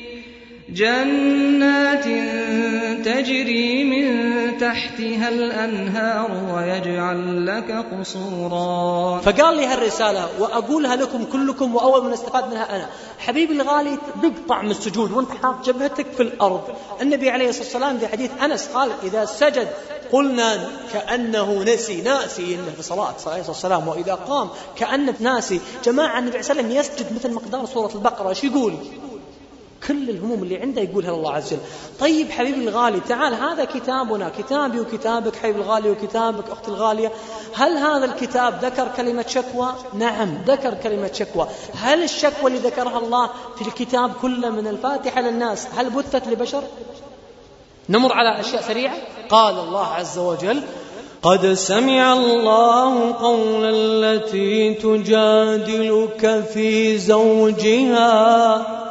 تجري من تحتها الأنهار ويجعل لك قصورا. فقال لي هالرسالة وأقولها لكم كلكم وأول من استفاد منها أنا. حبيبي الغالي بقطع من السجود وأنت حاط جبهتك في الأرض. النبي عليه الصلاة والسلام في حديث أنس قال إذا سجد قلنا كأنه نسي ناسي إنه في صلاة. عليه الصلاة والسلام وإذا قام كأنه ناسي. جماعة النبي عليه الصلاة والسلام يسجد مثل مقدار سورة البقرة. إيش يقول؟ كل الهموم اللي عنده يقولها لله عز وجل. طيب حبيبي الغالي تعال هذا كتابنا كتابي وكتابك حبيبي الغالي وكتابك أختي الغالية. هل هذا الكتاب ذكر كلمة شكوى؟ نعم ذكر كلمة شكوى. هل الشكوى اللي ذكرها الله في الكتاب كله من الفاتحة للناس هل بثت لبشر؟ نمر على أشياء سريعة. قال الله عز وجل قد سمع الله قول التي تجادلك في زوجها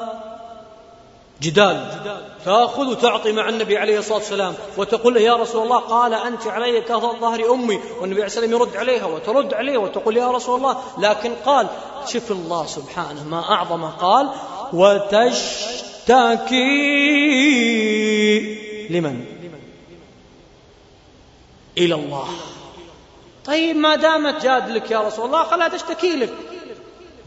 جدال تأخذ وتعطي مع النبي عليه الصلاة والسلام وتقول له يا رسول الله قال أنت علي كظهر أمي والنبي عليه والسلام يرد عليها وترد عليه وتقول يا رسول الله لكن قال شوف الله سبحانه ما أعظم قال وتشتكي لمن؟ إلى الله. طيب ما دامت جادلك يا رسول الله خلها تشتكي لك.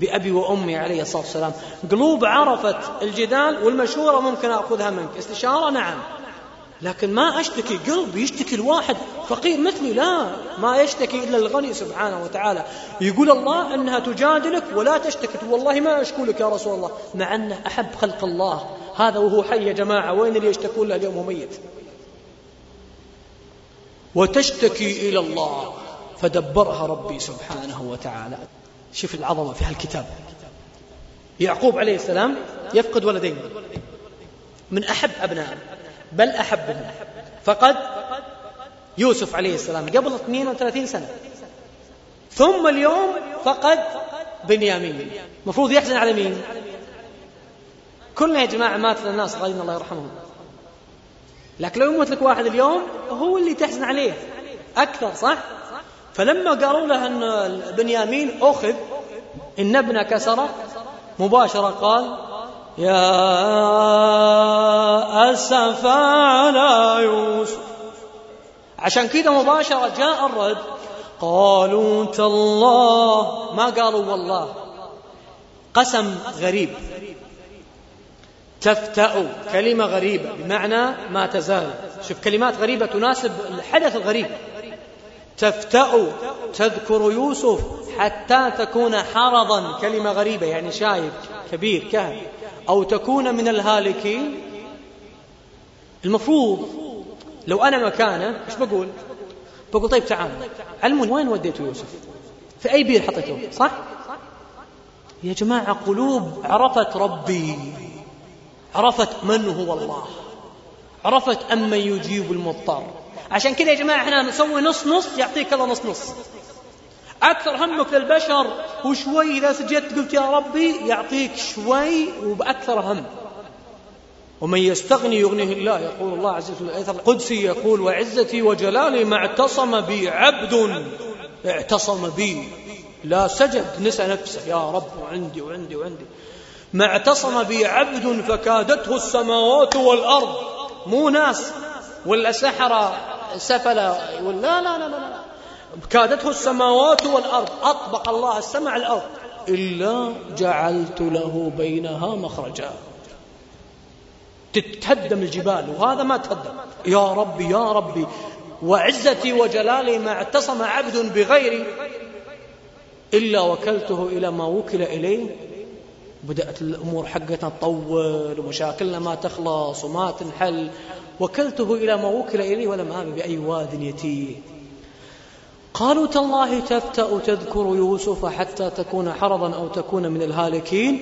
بأبي وأمي عليه الصلاة والسلام. قلوب عرفت الجدال والمشورة ممكن أخذها منك. استشارة نعم. لكن ما أشتكي قلب يشتكي الواحد. فقير مثلي لا. ما يشتكي إلا الغني سبحانه وتعالى. يقول الله أنها تجادلك ولا تشتكي. والله ما أشكو يا رسول الله. مع أنه أحب خلق الله. هذا وهو حي يا جماعة. وين اللي يشتكون له اليوم ميت؟ وتشتكي إلى الله. فدبرها ربي سبحانه وتعالى. شوف العظمة في هالكتاب. يعقوب عليه السلام يفقد ولدين. من أحب أبنائه بل أحبهم. فقد يوسف عليه السلام قبل 32 سنة. ثم اليوم فقد بنيامين. المفروض يحزن على مين؟ كلنا يا جماعة مات الناس غاين الله يرحمهم. لكن لو يموت لك واحد اليوم هو اللي تحزن عليه. أكثر صح؟ فلما قالوا له أن بنيامين أخذ إن ابنك سرق مباشرة قال يا أسف على يوسف. عشان كذا مباشرة جاء الرد قالوا تالله. ما قالوا والله. قسم غريب. تفتأ كلمة غريبة بمعنى ما تزال. شوف كلمات غريبة تناسب الحدث الغريب. تفتأ تذكر يوسف حتى تكون حرضا كلمة غريبة يعني شايب كبير كهف. أو تكون من الهالكين. المفروض لو أنا مكانه إيش بقول؟ بقول طيب تعال. علموني وين وديتوا يوسف؟ في أي بير حطيته؟ صح؟ يا جماعة قلوب عرفت ربي. عرفت من هو الله. عرفت أمن يجيب المضطر. عشان كذا يا جماعة إحنا نسوي نص نص يعطيك الله نص نص. أكثر همك للبشر وشوي إذا سجدت قلت يا ربي يعطيك شوي وبأكثر هم. ومن يستغني يغنيه الله يقول الله عز وجل الآية القدسي يقول وعزتي وجلالي ما اعتصم بي عبد اعتصم بي. لا سجد نسى نفسه. يا رب وعندي وعندي وعندي. ما اعتصم بي عبد فكادته السماوات والأرض. مو ناس ولا سحرة سفلة ولا لا لا لا لا. كادته السماوات والأرض. أطبق الله السمع الأرض. إلا جعلت له بينها مخرجا. تتهدم الجبال وهذا ما تهدم. يا ربي يا ربي. وعزتي وجلالي ما اعتصم عبد بغيري. إلا وكلته إلى ما وكل إليه. بدأت الأمور حقتنا تطول ومشاكلنا ما تخلص وما تنحل. وكلته إلى ما وكل إليه ولم آب بأي واد يتيه قالوا تالله تفتأ تذكر يوسف حتى تكون حرضا أو تكون من الهالكين.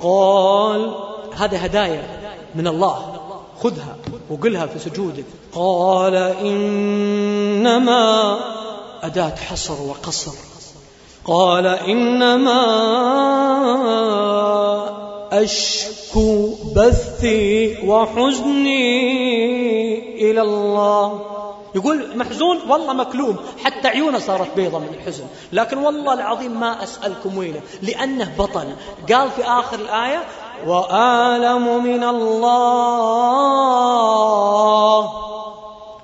قال هذا هدايا من الله. خذها وقلها في سجودك. قال إنما أداة حصر وقصر. قال إنما أشكو بثي وحزني إلى الله. يقول محزون والله مكلوم حتى عيونه صارت بيضة من الحزن. لكن والله العظيم ما أسألكم وينه؟ لأنه بطل. قال في آخر الآية وآلم من الله.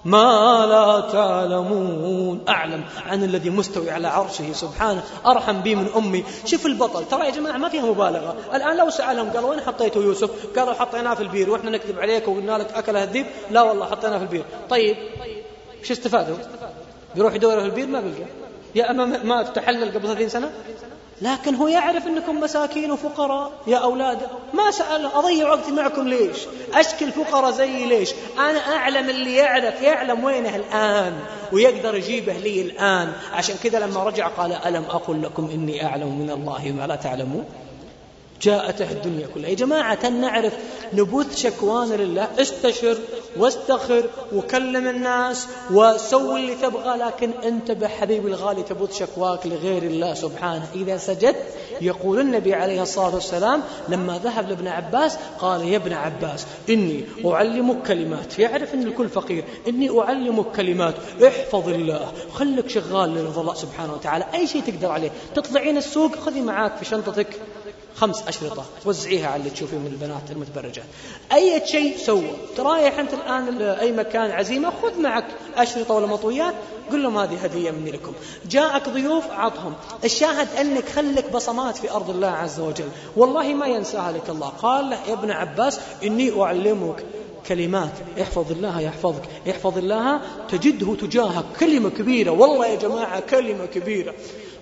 ما لا تعلمون. أعلم عن الذي مستوي على عرشه سبحانه. أرحم بي من أمي. شوف البطل. ترى يا جماعة ما فيها مبالغة. الآن لو سألهم قالوا وين حطيته يوسف؟ قالوا حطيناه في البير. وإحنا نكذب عليك وقلنا لك أكله الذيب لا والله حطيناه في البير. طيب. إيش استفادوا؟ بيروح يدور في البير ما بيلقى. يا أما ما تحلل قبل 30 سنة؟ لكن هو يعرف أنكم مساكين وفقراء يا أولاده ما سأل أضيع وقتي معكم ليش؟ أشكي الفقراء زي ليش؟ أنا أعلم اللي يعرف يعلم وينه الآن ويقدر يجيبه لي الآن. عشان كذا لما رجع قال ألم أقل لكم إني أعلم من الله ما لا تعلمون؟ جاءته الدنيا كلها. يا جماعة نعرف نبث شكوانا لله. استشر واستخر وكلم الناس وسوي اللي تبغى لكن انتبه حبيبي الغالي تبث شكواك لغير الله سبحانه. إذا سجدت يقول النبي عليه الصلاة والسلام لما ذهب لابن عباس قال يا ابن عباس إني أعلمك كلمات. يعرف أن الكل فقير. إني أعلمك كلمات. احفظ الله. خلك شغال لرضا الله سبحانه وتعالى. أي شيء تقدر عليه. تطلعين السوق خذي معاك في شنطتك. خمس أشرطة. وزعيها على اللي تشوفين من البنات المتبرجات أي شيء سوى. ترايح أنت الآن أي مكان عزيمة خذ معك أشرطة ولا مطويات قل لهم هذه هدية مني لكم. جاءك ضيوف عطهم الشاهد أنك خلك بصمات في أرض الله عز وجل. والله ما ينساها لك الله. قال له يا ابن عباس إني أعلمك كلمات. احفظ الله يحفظك. احفظ الله تجده تجاهك. كلمة كبيرة. والله يا جماعة كلمة كبيرة.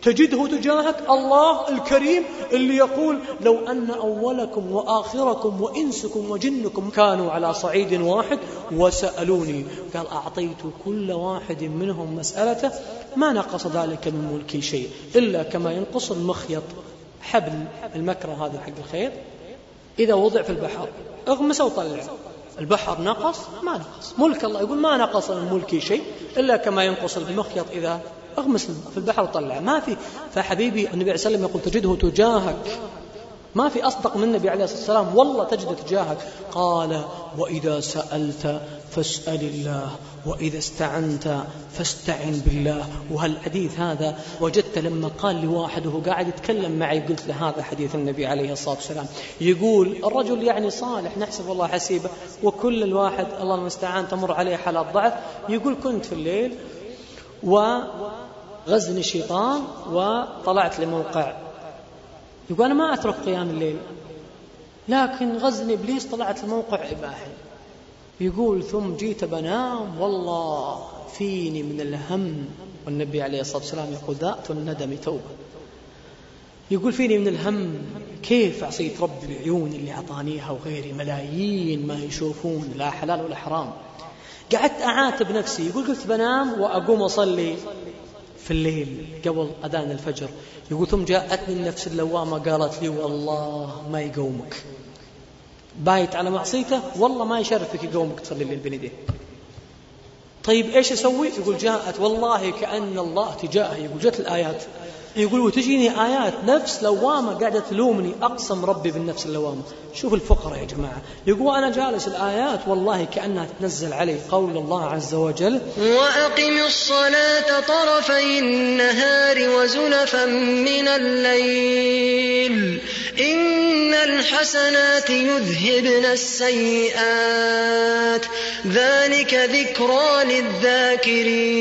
تجده تجاهك الله الكريم اللي يقول لو أن أولكم وآخركم وإنسكم وجنكم كانوا على صعيد واحد وسألوني قال أعطيت كل واحد منهم مسألته ما نقص ذلك من ملكي شيء إلا كما ينقص المخيط حبل المكرة هذا حق الخير. إذا وضع في البحر اغمس وطلع البحر نقص ما نقص. ملك الله يقول ما نقص من ملكي شيء إلا كما ينقص المخيط إذا اغمس في البحر وطلع. ما في. فحبيبي النبي عليه وسلم يقول تجده تجاهك. ما في أصدق من النبي عليه الصلاة والسلام. والله تجد تجاهك. قال وإذا سألت فاسأل الله وإذا استعنت فاستعن بالله. وهالحديث هذا وجدت لما قال لواحد وهو قاعد يتكلم معي قلت له هذا حديث النبي عليه الصلاة والسلام. يقول الرجل يعني صالح نحسب الله حسيبه. وكل الواحد الله المستعان تمر عليه حالات ضعف يقول كنت في الليل وغزني الشيطان وطلعت لموقع. يقول أنا ما أترك قيام الليل لكن غزني إبليس طلعت لموقع إباحي. يقول ثم جيت بنام والله فيني من الهم. والنبي عليه الصلاة والسلام يقول ذات الندم توبة. يقول فيني من الهم كيف عصيت ربي العيون اللي أعطانيها وغيري ملايين ما يشوفون لا حلال ولا حرام. قعدت أعاتب نفسي يقول قلت بنام وأقوم أصلي. في الليل قبل أذان الفجر. يقول ثم جاءتني النفس اللوامة قالت لي والله ما يقومك. بايت على معصيته والله ما يشرفك يقومك تصلي الليل بين يديه طيب إيش أسوي؟ يقول جاءت والله كأن الله تجاهي يقول جت الآيات. يقول وتجيني آيات نفس لوامة قاعدة تلومني أقسم ربي بالنفس اللوامة. شوف الفقرة يا جماعة. يقول أنا جالس الآيات والله كأنها تنزل علي قول الله عز وجل. وأقم الصلاة طرفي النهار وزلفا من الليل. إن الحسنات يذهبن السيئات. ذلك ذكرى للذاكرين.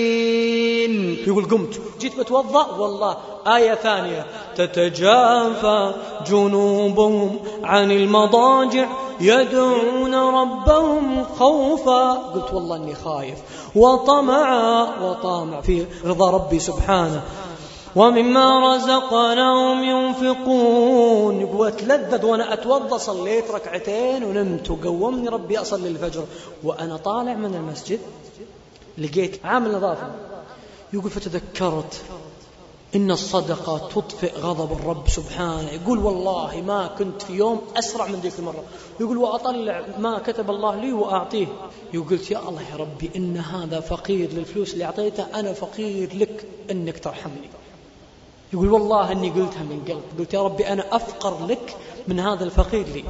يقول قمت. جيت بتوضأ والله. آية ثانية. تتجافى جنوبهم عن المضاجع يدعون ربهم خوفا. قلت والله إني خايف. وطمعا وطامع في رضا ربي سبحانه. ومما رزقناهم ينفقون. يقول أتلذذ وأنا أتوضأ صليت ركعتين ونمت. وقومني ربي أصلي الفجر. وأنا طالع من المسجد لقيت عامل نظافة. يقول فتذكرت إن الصدقة تطفئ غضب الرب سبحانه. يقول والله ما كنت في يوم أسرع من ذيك المرة. يقول وأطلع ما كتب الله لي وأعطيه. يقول يا الله يا ربي إن هذا فقير للفلوس اللي أعطيته أنا فقير لك أنك ترحمني. يقول والله أني قلتها من قلب. قلت يا ربي أنا أفقر لك من هذا الفقير لي.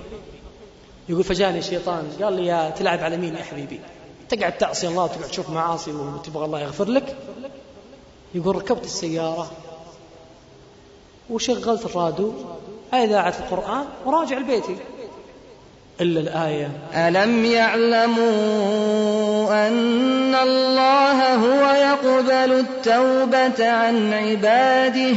يقول فجاني الشيطان قال لي يا تلعب على مين يا حبيبي؟ تقعد تعصي الله وتقعد تشوف معاصي وتبغى الله يغفر لك. يقول ركبت السيارة وشغلت الراديو إذاعة القرآن وراجع لبيتي. إلا الآية. ألم يعلموا أن الله هو يقبل التوبة عن عباده؟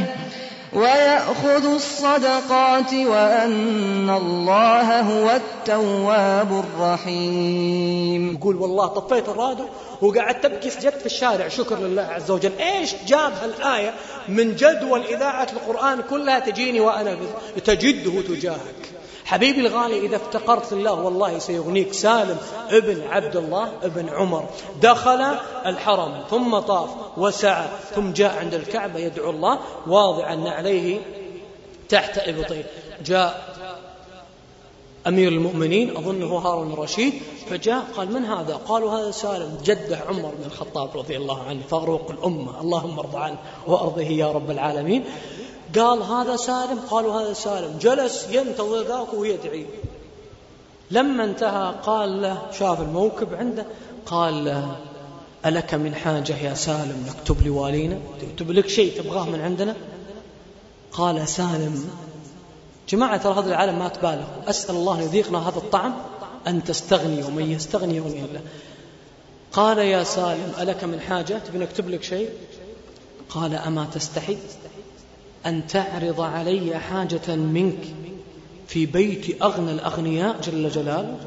ويأخذ الصدقات وأن الله هو التواب الرحيم. يقول والله طفيت الراديو وقعدت تبكي سجدت في الشارع شكر لله عز وجل. إيش جاب هالآية من جدول إذاعة القرآن كلها تجيني وأنا تجده تجاهك؟ حبيبي الغالي إذا افتقرت لله والله سيغنيك سالم ابن عبد الله ابن عمر. دخل الحرم ثم طاف وسعى ثم جاء عند الكعبة يدعو الله واضعا عليه تحت إبطيه جاء أمير المؤمنين أظنه هارون الرشيد فجاء قال من هذا؟ قالوا هذا سالم جده عمر بن الخطاب رضي الله عنه فاروق الأمة اللهم ارض عنه وأرضه يا رب العالمين. قال هذا سالم قالوا هذا سالم. جلس ينتظر ذاك ويدعي لما انتهى قال له شاف الموكب عنده قال له ألك من حاجة يا سالم؟ نكتب لوالينا. تكتب لك شيء تبغاه من عندنا؟ قال سالم جماعة ترى هذا العالم ما تبالغ. أسأل الله أن يذيقنا هذا الطعم أن تستغني ومن يستغني يغني الله قال يا سالم ألك من حاجة؟ تبي نكتب لك شيء؟ قال أما تستحي؟ أن تعرض علي حاجة منك في بيت أغنى الأغنياء جل جلاله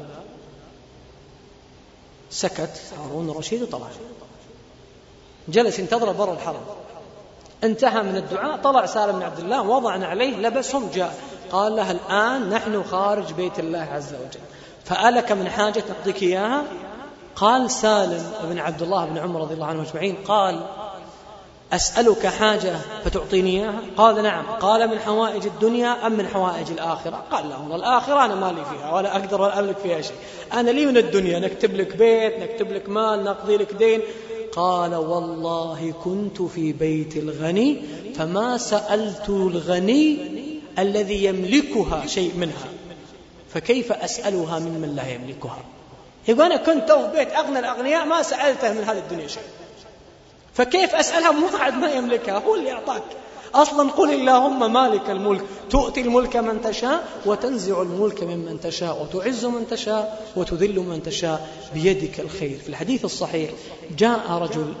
سكت هارون الرشيد وطلع جلس ينتظر برا الحرم. انتهى من الدعاء طلع سالم بن عبد الله وضعنا عليه لبسهم جاء. قال له الآن نحن خارج بيت الله عز وجل. فألك من حاجة نعطيك إياها؟ قال سالم بن عبد الله بن عمر رضي الله عنه أجمعين قال أسألك حاجة فتعطيني إياها؟ قال نعم. قال من حوائج الدنيا أم من حوائج الآخرة؟ قال لا والله الآخرة أنا مالي فيها ولا أقدر ولا أملك فيها شيء. أنا لي من الدنيا نكتب لك بيت نكتب لك مال نقضي لك دين. قال والله كنت في بيت الغني فما سألت الغني الذي يملكها شيء منها. فكيف أسألها ممن لا يملكها؟ يقول أنا كنت في بيت أغنى الأغنياء ما سألته من هذه الدنيا شيء. فكيف أسألها؟ مو واحد ما يملكها هو اللي أعطاك. أصلا قل اللهم مالك الملك. تؤتي الملك من تشاء وتنزع الملك ممن تشاء وتعز من تشاء وتذل من تشاء بيدك الخير. في الحديث الصحيح جاء رجل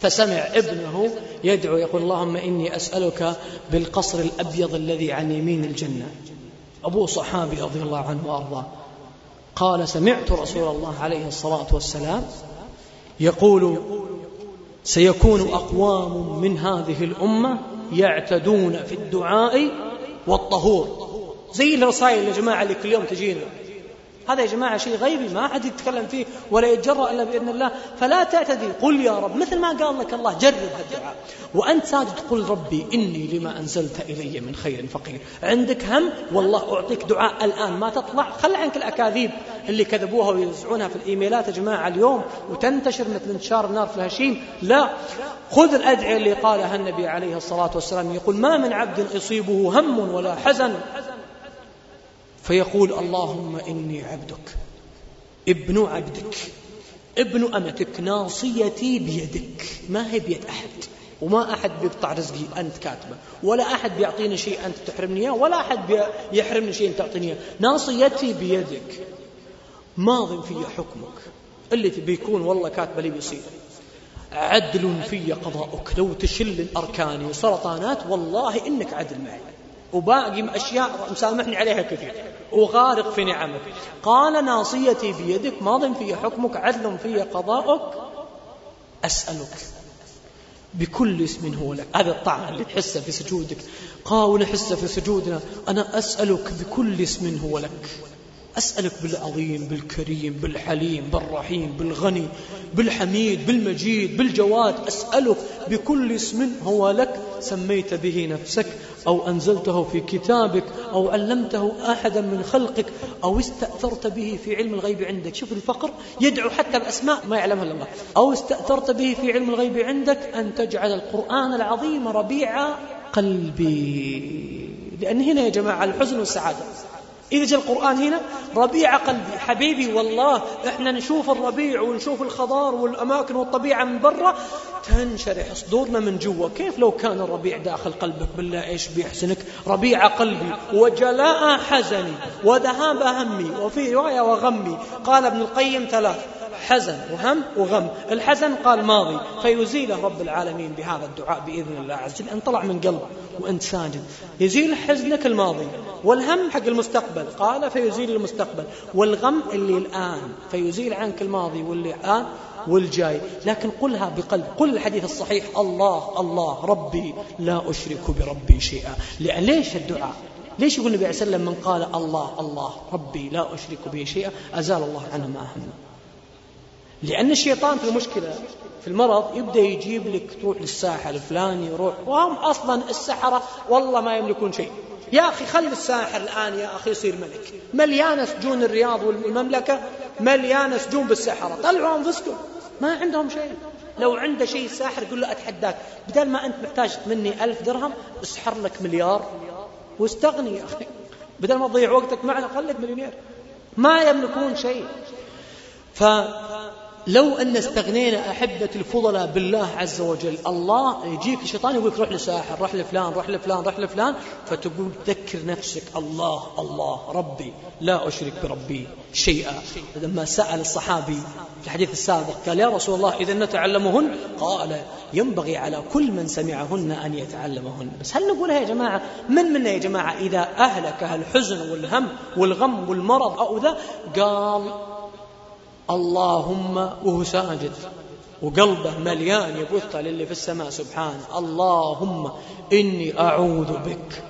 فسمع ابنه يدعو يقول اللهم إني أسألك بالقصر الأبيض الذي عن يمين الجنة. أبو صحابي رضي الله عنه وأرضاه. قال سمعت رسول الله عليه الصلاة والسلام يقول سيكون أقوام من هذه الأمة يعتدون في الدعاء والطهور. زي الرسائل يا جماعة اللي كل يوم تجينا. هذا يا جماعة شيء غيبي ما أحد يتكلم فيه ولا يتجرأ إلا بإذن الله. فلا تعتدي قل يا رب. مثل ما قال لك الله جرب هالدعاء. وأنت ساجد. قل ربي إني لما أنزلت إلي من خير فقير. عندك هم؟ والله أعطيك دعاء الآن. ما تطلع. خل عنك الأكاذيب اللي كذبوها ويوزعونها في الإيميلات يا جماعة اليوم وتنتشر مثل انتشار النار في الهشيم. لا. خذ الأدعية اللي قالها النبي عليه الصلاة والسلام. يقول ما من عبد يصيبه هم ولا حزن. فيقول اللهم إني عبدك ابن عبدك ابن أمتك ناصيتي بيدك. ما هي بيد أحد؟ وما أحد بيقطع رزقي أنت كاتبة ولا أحد بيعطيني شيء أنت تحرمني إياه ولا أحد بيحرمني شيء أنت تعطيني إياه. ناصيتي بيدك. ماض في حكمك. اللي بيكون والله كاتبة لي بيصير. عدل في قضاؤك. لو تشل أركاني سرطانات والله إنك عدل معي. وباقي أشياء مسامحني عليها كثير. وغارق في نعمك. قال ناصيتي بيدك ماض في حكمك عدل في قضاؤك. أسألك بكل اسم هو لك. هذا الطعن اللي تحسه في سجودك. قال ونحسه في سجودنا. أنا أسألك بكل اسم هو لك. أسألك بالعظيم بالكريم بالحليم بالرحيم بالغني بالحميد بالمجيد بالجواد أسألك بكل اسم هو لك سميت به نفسك أو أنزلته في كتابك أو علمته أحدا من خلقك أو استأثرت به في علم الغيب عندك. شوف الفقر يدعو حتى بأسماء ما يعلمها إلا الله. أو استأثرت به في علم الغيب عندك أن تجعل القرآن العظيم ربيع قلبي. لأن هنا يا جماعة الحزن والسعادة. إذا جاء القرآن هنا ربيع قلبي حبيبي والله إحنا نشوف الربيع ونشوف الخضار والأماكن والطبيعة من برا تنشرح صدورنا من جوا. كيف لو كان الربيع داخل قلبك؟ بالله إيش بيحسنك؟ ربيع قلبي وجلاء حزني وذهاب همي وفي رواية وغمي قال ابن القيم ثلاث حزن وهم وغم. الحزن قال ماضي فيزيله رب العالمين بهذا الدعاء بإذن الله عز وجل. أن طلع من قلب وأنت ساجد. يزيل حزنك الماضي. والهم حق المستقبل. قال فيزيل المستقبل. والغم اللي الآن. فيزيل عنك الماضي واللي الآن والجاي. لكن قلها بقلب. قل الحديث الصحيح. الله الله ربي لا أشرك بربي شيئا. ليش الدعاء؟ ليش يقول النبي عليه وسلم من قال الله الله ربي لا أشرك به شيئا؟ أزال الله عنه ما أهمه. لأن الشيطان في المشكلة في المرض يبدأ يجيب لك تروح للساحر الفلاني يروح. وهم أصلا السحرة والله ما يملكون شيء. يا أخي خلي الساحر الآن يا أخي يصير ملك. مليانة سجون الرياض والمملكة مليانة سجون بالسحرة. طلعوا أنفسكم. ما عندهم شيء. لو عنده شيء الساحر يقول له أتحداك. بدل ما أنت محتاج مني ألف درهم اسحر لك مليار. واستغني يا أخي. بدل ما تضيع وقتك معنا خليك مليونير. ما يملكون شيء. ف لو أن استغنينا أحبة الفضلاء بالله عز وجل الله يجيك الشيطان يقول روح لساحر روح لفلان روح لفلان روح لفلان فتقول تذكر نفسك الله الله ربي لا أشرك بربي شيئا. لما سأل الصحابي في الحديث السابق قال يا رسول الله إذا نتعلمهن؟ قال ينبغي على كل من سمعهن أن يتعلمهن. بس هل نقولها يا جماعة؟ من منا يا جماعة إذا أهلكها الحزن والهم والغم والمرض أو ذا؟ قال اللهم وهو ساجد وقلبه مليان يبث للي في السماء سبحانه اللهم إني أعوذ بك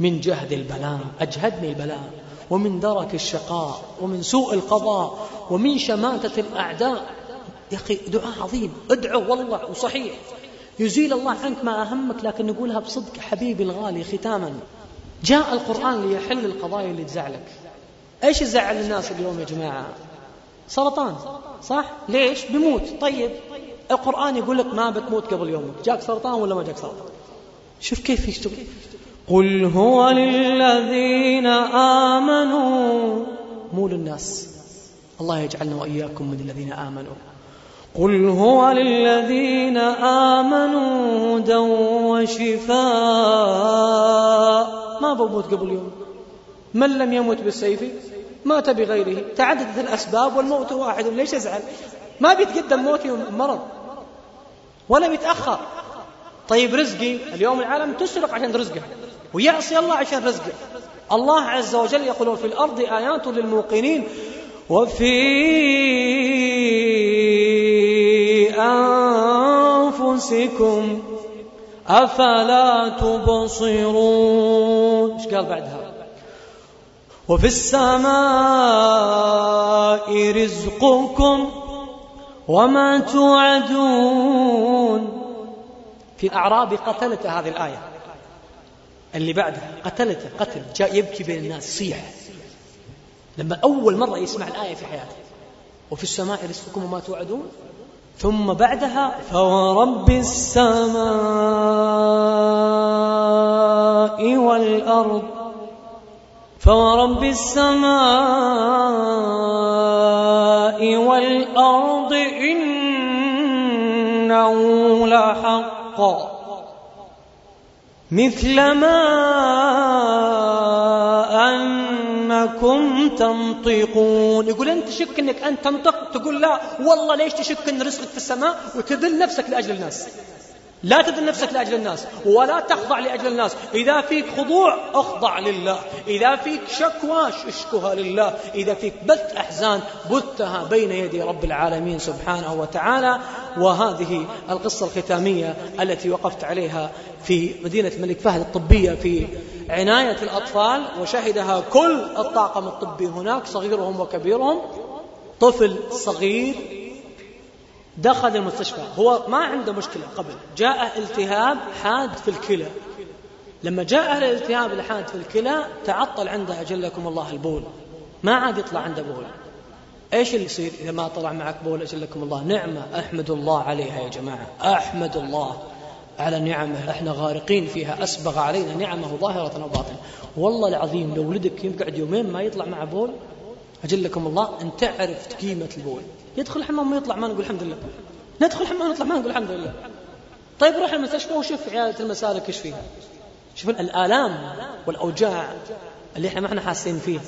من جهد البلاء أجهدني البلاء ومن درك الشقاء ومن سوء القضاء ومن شماتة الأعداء. يا أخي دعاء عظيم. ادعو والله وصحيح يزيل الله عنك ما أهمك لكن نقولها بصدق حبيبي الغالي ختاما. جاء القرآن ليحل القضايا اللي تزعلك. إيش يزعل الناس اليوم يا جماعة؟ سرطان. صح؟ ليش؟ بيموت طيب. القرآن يقول لك ما بتموت قبل يومك جاك سرطان ولا ما جاك سرطان؟ شوف كيف يشتغل. قل هو للذين آمنوا. مو للناس. الله يجعلنا وإياكم من الذين آمنوا. قل هو للذين آمنوا هدى وشفاء. ما بموت قبل يوم. من لم يمت بالسيف؟ مات بغيره. تعددت الأسباب والموت واحد ليش يزعل؟ ما بيتقدم موتي مرض ولا بيتأخر. طيب رزقي اليوم العالم تسرق عشان رزقه ويعصي الله عشان رزقه. الله عز وجل يقول في الأرض آيات للموقنين وفي أنفسكم أفلا تبصرون. إيش قال بعدها؟ وفي السماء رزقكم وما توعدون. في أعرابي قتلته هذه الآية. اللي بعدها قتلته قتل جاء يبكي بين الناس صيح. لما أول مرة يسمع الآية في حياته. وفي السماء رزقكم وما توعدون. ثم بعدها فورب السماء والأرض. فورب السماء والأرض إنه لحق. مثل ما أنكم تنطقون. يقول أنت تشك أنك أنت تنطق؟ تقول لا. والله ليش تشك أن رزقك في السماء وتذل نفسك لأجل الناس؟ لا تذل نفسك لأجل الناس ولا تخضع لأجل الناس. إذا فيك خضوع أخضع لله. إذا فيك شكوى اشكها لله. إذا فيك بث أحزان بثها بين يدي رب العالمين سبحانه وتعالى. وهذه القصة الختامية التي وقفت عليها في مدينة الملك فهد الطبية في عناية الأطفال وشهدها كل الطاقم الطبي هناك صغيرهم وكبيرهم. طفل صغير دخل المستشفى. هو ما عنده مشكلة قبل. جاء التهاب حاد في الكلى. لما جاء الالتهاب الحاد في الكلى تعطل عنده أجلكم الله البول. ما عاد يطلع عنده بول. إيش اللي يصير؟ إذا ما طلع معك بول أجلكم الله. نعمة احمد الله عليها يا جماعة. احمد الله على نعمة إحنا غارقين فيها. أسبغ علينا نعمة ظاهرة وباطنه والله العظيم لو ولدك يقعد يومين ما يطلع معه بول أجلكم الله أن تعرف قيمة البول. يدخل الحمام ويطلع ما نقول الحمد لله. ندخل الحمام ونطلع ما نقول الحمد لله. طيب روح المستشفى وشوف عيادة المسالك إيش فيها. شوف الآلام والأوجاع اللي إحنا ما إحنا حاسين فيها.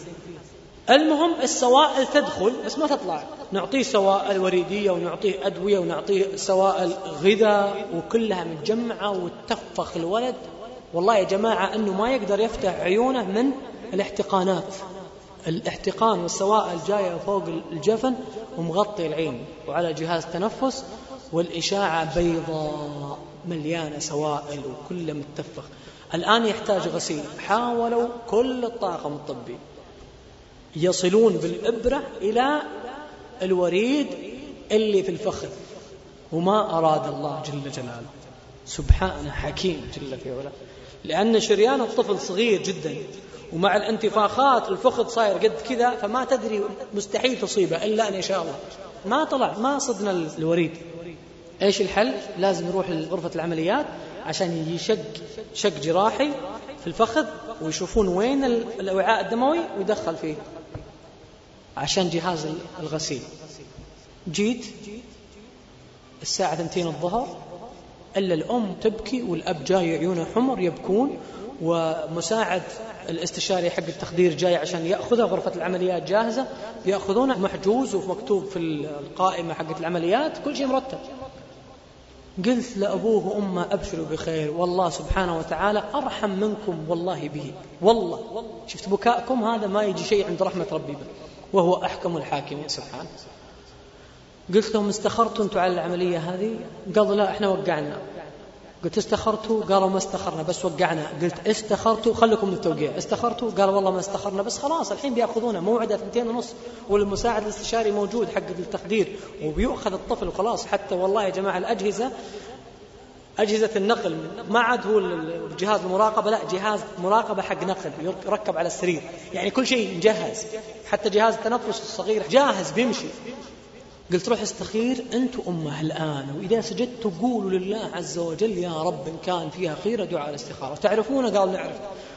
المهم السوائل تدخل بس ما تطلع. نعطيه سوائل وريدية ونعطيه أدوية ونعطيه سوائل غذاء وكلها متجمعة وتفخ الولد. والله يا جماعة أنه ما يقدر يفتح عيونه من الاحتقانات. الاحتقان والسوائل جاية فوق الجفن ومغطي العين وعلى جهاز تنفس والإشاعة بيضاء مليانة سوائل وكله متفخ الآن يحتاج غسيل. حاولوا كل الطاقم الطبي يصلون بالإبرة إلى الوريد اللي في الفخذ. وما أراد الله جل جلاله. سبحانه حكيم جل في علاه. لأن شريان الطفل صغير جدا. ومع الانتفاخات الفخذ صاير قد كذا فما تدري مستحيل تصيبه إلا أن يشاء الله. ما طلع ما صدنا الوريد. إيش الحل؟ لازم يروح لغرفة العمليات عشان يشق شق جراحي في الفخذ ويشوفون وين الوعاء الدموي ويدخل فيه. عشان جهاز الغسيل. جيت الساعة ثنتين الظهر إلا الأم تبكي والأب جاي عيونه حمر يبكون ومساعد الاستشاري حق التخدير جاي عشان يأخذها. غرفة العمليات جاهزة. ياخذونه محجوز ومكتوب في القائمة حقت العمليات كل شيء مرتب. قلت لأبوه وأمه أبشروا بخير. والله سبحانه وتعالى أرحم منكم والله به. والله. شفت بكاءكم هذا ما يجي شيء عند رحمة ربي به. وهو أحكم الحاكمين. سبحانه قلت لهم استخرتوا أنتم على العملية هذه؟ قالوا لا إحنا وقعنا. قلت استخرتوا؟ قالوا ما استخرنا بس وقعنا. قلت استخرتوا؟ خلكم من التوقيع استخرتوا؟ قالوا والله ما استخرنا بس خلاص الحين بياخذونه موعدة ثنتين ونص والمساعد الاستشاري موجود حق التخدير وبيؤخذ الطفل وخلاص. حتى والله يا جماعة الأجهزة أجهزة النقل ما عاد هو جهاز المراقبة لا جهاز مراقبة حق نقل يركب على السرير. يعني كل شيء مجهز حتى جهاز التنفس الصغير جاهز بيمشي. قلت روح استخير أنت وأمه الآن وإذا سجدت قولوا لله عز وجل يا رب إن كان فيها خير دعاء الاستخارة تعرفونه قال نعرف.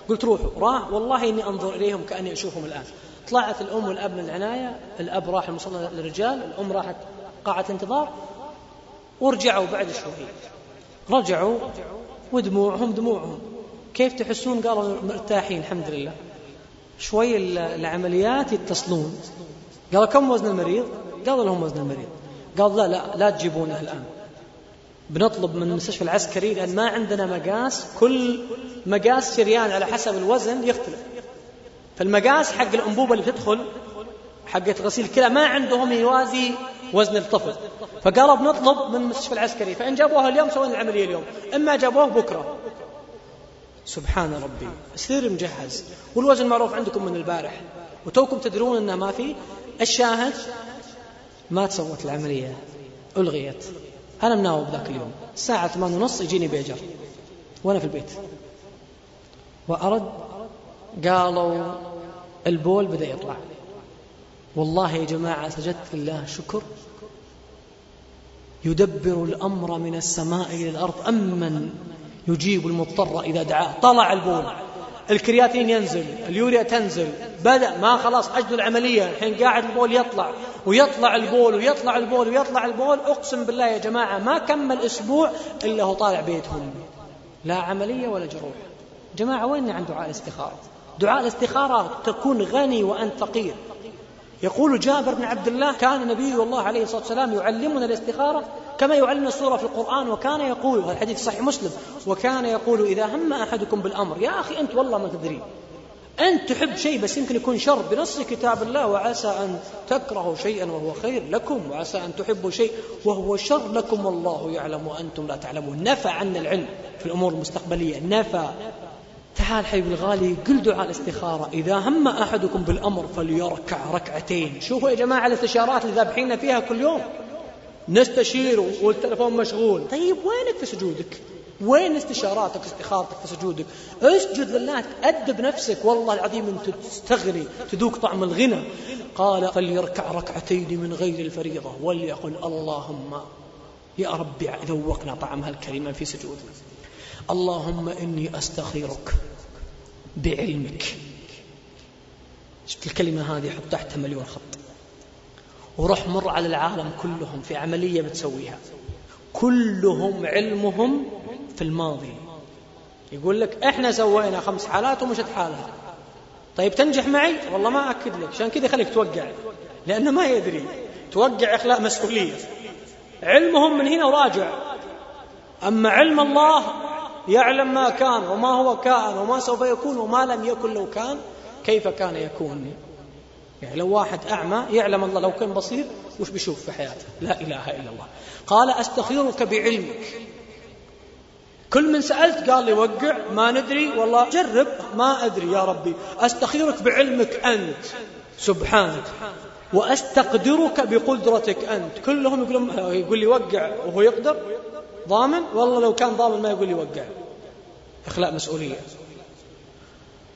قلت روحوا. راح. والله إني أنظر إليهم كأني أشوفهم الآن. طلعت الأم والأب من العناية الأب راح المصلى للرجال الأم راحت قاعة انتظار ورجعوا بعد شوي. رجعوا ودموعهم دموعهم. كيف تحسون؟ قالوا مرتاحين الحمد لله. شوي العمليات يتصلون. قال كم وزن المريض؟ قالوا لهم وزن المريض. قال لا لا لا تجيبونه الآن. بنطلب من المستشفى العسكري لأن ما عندنا مقاس. كل مقاس شريان على حسب الوزن يختلف. فالمقاس حق الأنبوبة اللي تدخل حقة غسيل الكلى ما عندهم يوازي وزن الطفل. فقالوا بنطلب من المستشفى العسكري فإن جابوها اليوم سوينا العملية اليوم. إما جابوه بكرة. سبحان ربي. السرير مجهز. والوزن معروف عندكم من البارح. وتوكم تدرون إنه ما في. الشاهد ما تسوت العملية ألغيت. أنا مناوب ذاك اليوم. الساعة ثمان ونص يجيني بيجر. وأنا في البيت. وأرد قالوا البول بدأ يطلع. والله يا جماعة سجدت لله شكر. يدبر الأمر من السماء إلى الأرض. أمن يجيب المضطر إذا دعاه. طلع البول. الكرياتين ينزل اليوريا تنزل. بدأ ما خلاص أجل العملية. الحين قاعد البول يطلع. ويطلع البول ويطلع البول ويطلع البول. أقسم بالله يا جماعة ما كمل أسبوع إلا هو طالع بيتهم. لا عملية ولا جروح. جماعة وين عن دعاء الاستخارة؟ دعاء الاستخارة تكون غني وأنت فقير. يقول جابر بن عبد الله كان نبي الله عليه الصلاة والسلام يعلمنا الاستخارة. كما يعلمنا السورة في القرآن وكان يقول هذا الحديث صحيح مسلم وكان يقول إذا هم أحدكم بالأمر يا أخي أنت والله ما تدري أنت تحب شيء بس يمكن يكون شر بنص كتاب الله وعسى أن تكرهوا شيئا وهو خير لكم وعسى أن تحبوا شيء وهو شر لكم والله يعلم وأنتم لا تعلمون. نفى عنا العلم في الأمور المستقبلية نفى. تعال حبيبي الغالي قل دعاء الاستخارة إذا هم أحدكم بالأمر فليركع ركعتين. شوفوا يا جماعة الاستشارات اللي ذابحين فيها كل يوم. نستشير والتلفون مشغول. طيب وينك في سجودك؟ وين استشاراتك استخارتك في سجودك؟ اسجد لله تأدب نفسك. والله العظيم أنت تستغني تذوق طعم الغنى. قال فليركع ركعتين من غير الفريضة وليقل اللهم يا ربي ذوقنا طعم هالكلمة في سجودنا. اللهم إني أستخيرك بعلمك. شفت الكلمة هذه؟ حط تحتها مليون خط. وروح مر على العالم كلهم في عملية بتسويها. كلهم علمهم في الماضي. يقول لك إحنا سوينا خمس حالات ومشت حالها. طيب تنجح معي؟ والله ما أكد لك. عشان كذا خليك توقع. لأنه ما يدري. توقع إخلاء مسؤولية. علمهم من هنا وراجع أما علم الله يعلم ما كان وما هو كائن وما سوف يكون وما لم يكن لو كان كيف كان يكون؟ يعني لو واحد أعمى يعلم الله لو كان بصير وش بيشوف في حياته؟ لا إله إلا الله. قال أستخيرك بعلمك. كل من سألت قال لي وقع ما ندري والله جرب ما أدري يا ربي. أستخيرك بعلمك أنت. سبحانك. وأستقدرك بقدرتك أنت. كلهم يقولون يقول لي وقع وهو يقدر؟ ضامن؟ والله لو كان ضامن ما يقول لي وقع. إخلاء مسؤولية.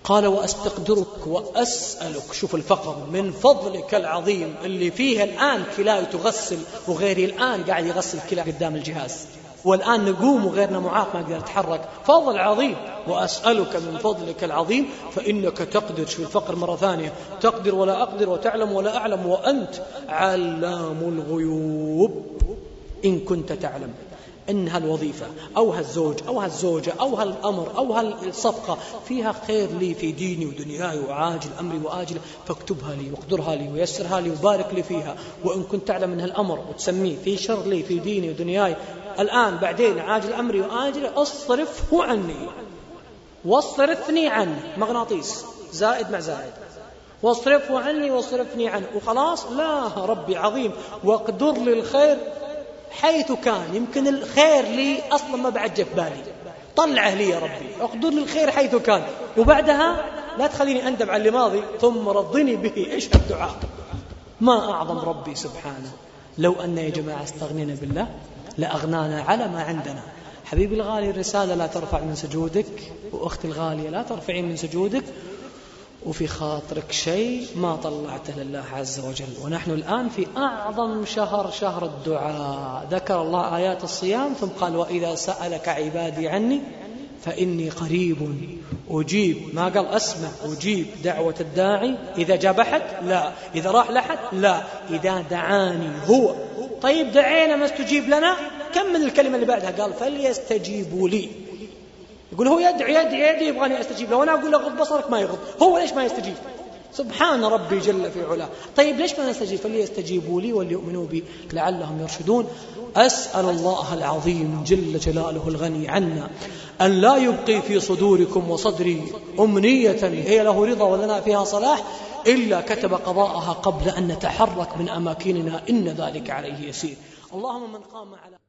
قال وأستقدرك وأسألك شوف الفقر من فضلك العظيم اللي فيه الآن كلاي تغسل وغيري الآن قاعد يغسل كلا قدام الجهاز. والآن نقوم وغيرنا معاق ما يقدر يتحرك فضل عظيم. وأسألك من فضلك العظيم فإنك تقدر شوف الفقر مرة ثانية تقدر ولا أقدر وتعلم ولا أعلم وأنت علام الغيوب. إن كنت تعلم. إن هالوظيفة أو هالزوج أو هالزوجة أو هالأمر أو هالصفقة فيها خير لي في ديني ودنياي وعاجل أمري وآجل فاكتبها لي واقدرها لي ويسرها لي وبارك لي فيها. وإن كنت تعلم من هالأمر وتسميه في شر لي في ديني ودنياي. الآن بعدين عاجل أمري وآجل أصرفه عني. واصرفني عنه مغناطيس. زائد مع زائد. واصرفه عني واصرفني عنه. وخلاص لا ربي عظيم. واقدر لي الخير حيث كان يمكن الخير لي أصلا ما بعد جف بالي. طلعه لي يا ربي. أقدر لي الخير حيث كان. وبعدها لا تخليني أندم على اللي ماضي ثم رضني به إيش الدعاء؟ ما أعظم ربي سبحانه. لو أن يا جماعة استغنينا بالله لأغنانا على ما عندنا. حبيبي الغالي الرسالة لا ترفع من سجودك وأختي الغالية لا ترفعين من سجودك وفي خاطرك شيء ما طلعته لله عز وجل. ونحن الآن في أعظم شهر شهر الدعاء. ذكر الله آيات الصيام ثم قال وإذا سألك عبادي عني فإني قريب أجيب. ما قال؟ أسمع أجيب. دعوة الداعي إذا جاب أحد؟ لا. إذا راح لحد لا. إذا دعاني هو. طيب دعينا ما استجيب لنا؟ كم من الكلمة اللي بعدها قال فليستجيبوا لي. يقول هو يدعي يدعي يدعي يبغاني استجيب له وأنا أقول له غض بصرك ما يغض هو ليش ما يستجيب؟ سبحان ربي جل في علاه. طيب ليش ما نستجيب؟ فليستجيبوا لي وليؤمنوا بي لعلهم يرشدون. أسأل الله العظيم جل جلاله الغني عنا أن لا يبقي في صدوركم وصدري أمنية هي له رضا ولنا فيها صلاح إلا كتب قضاءها قبل أن نتحرك من أماكننا إن ذلك عليه يسير. اللهم من قام على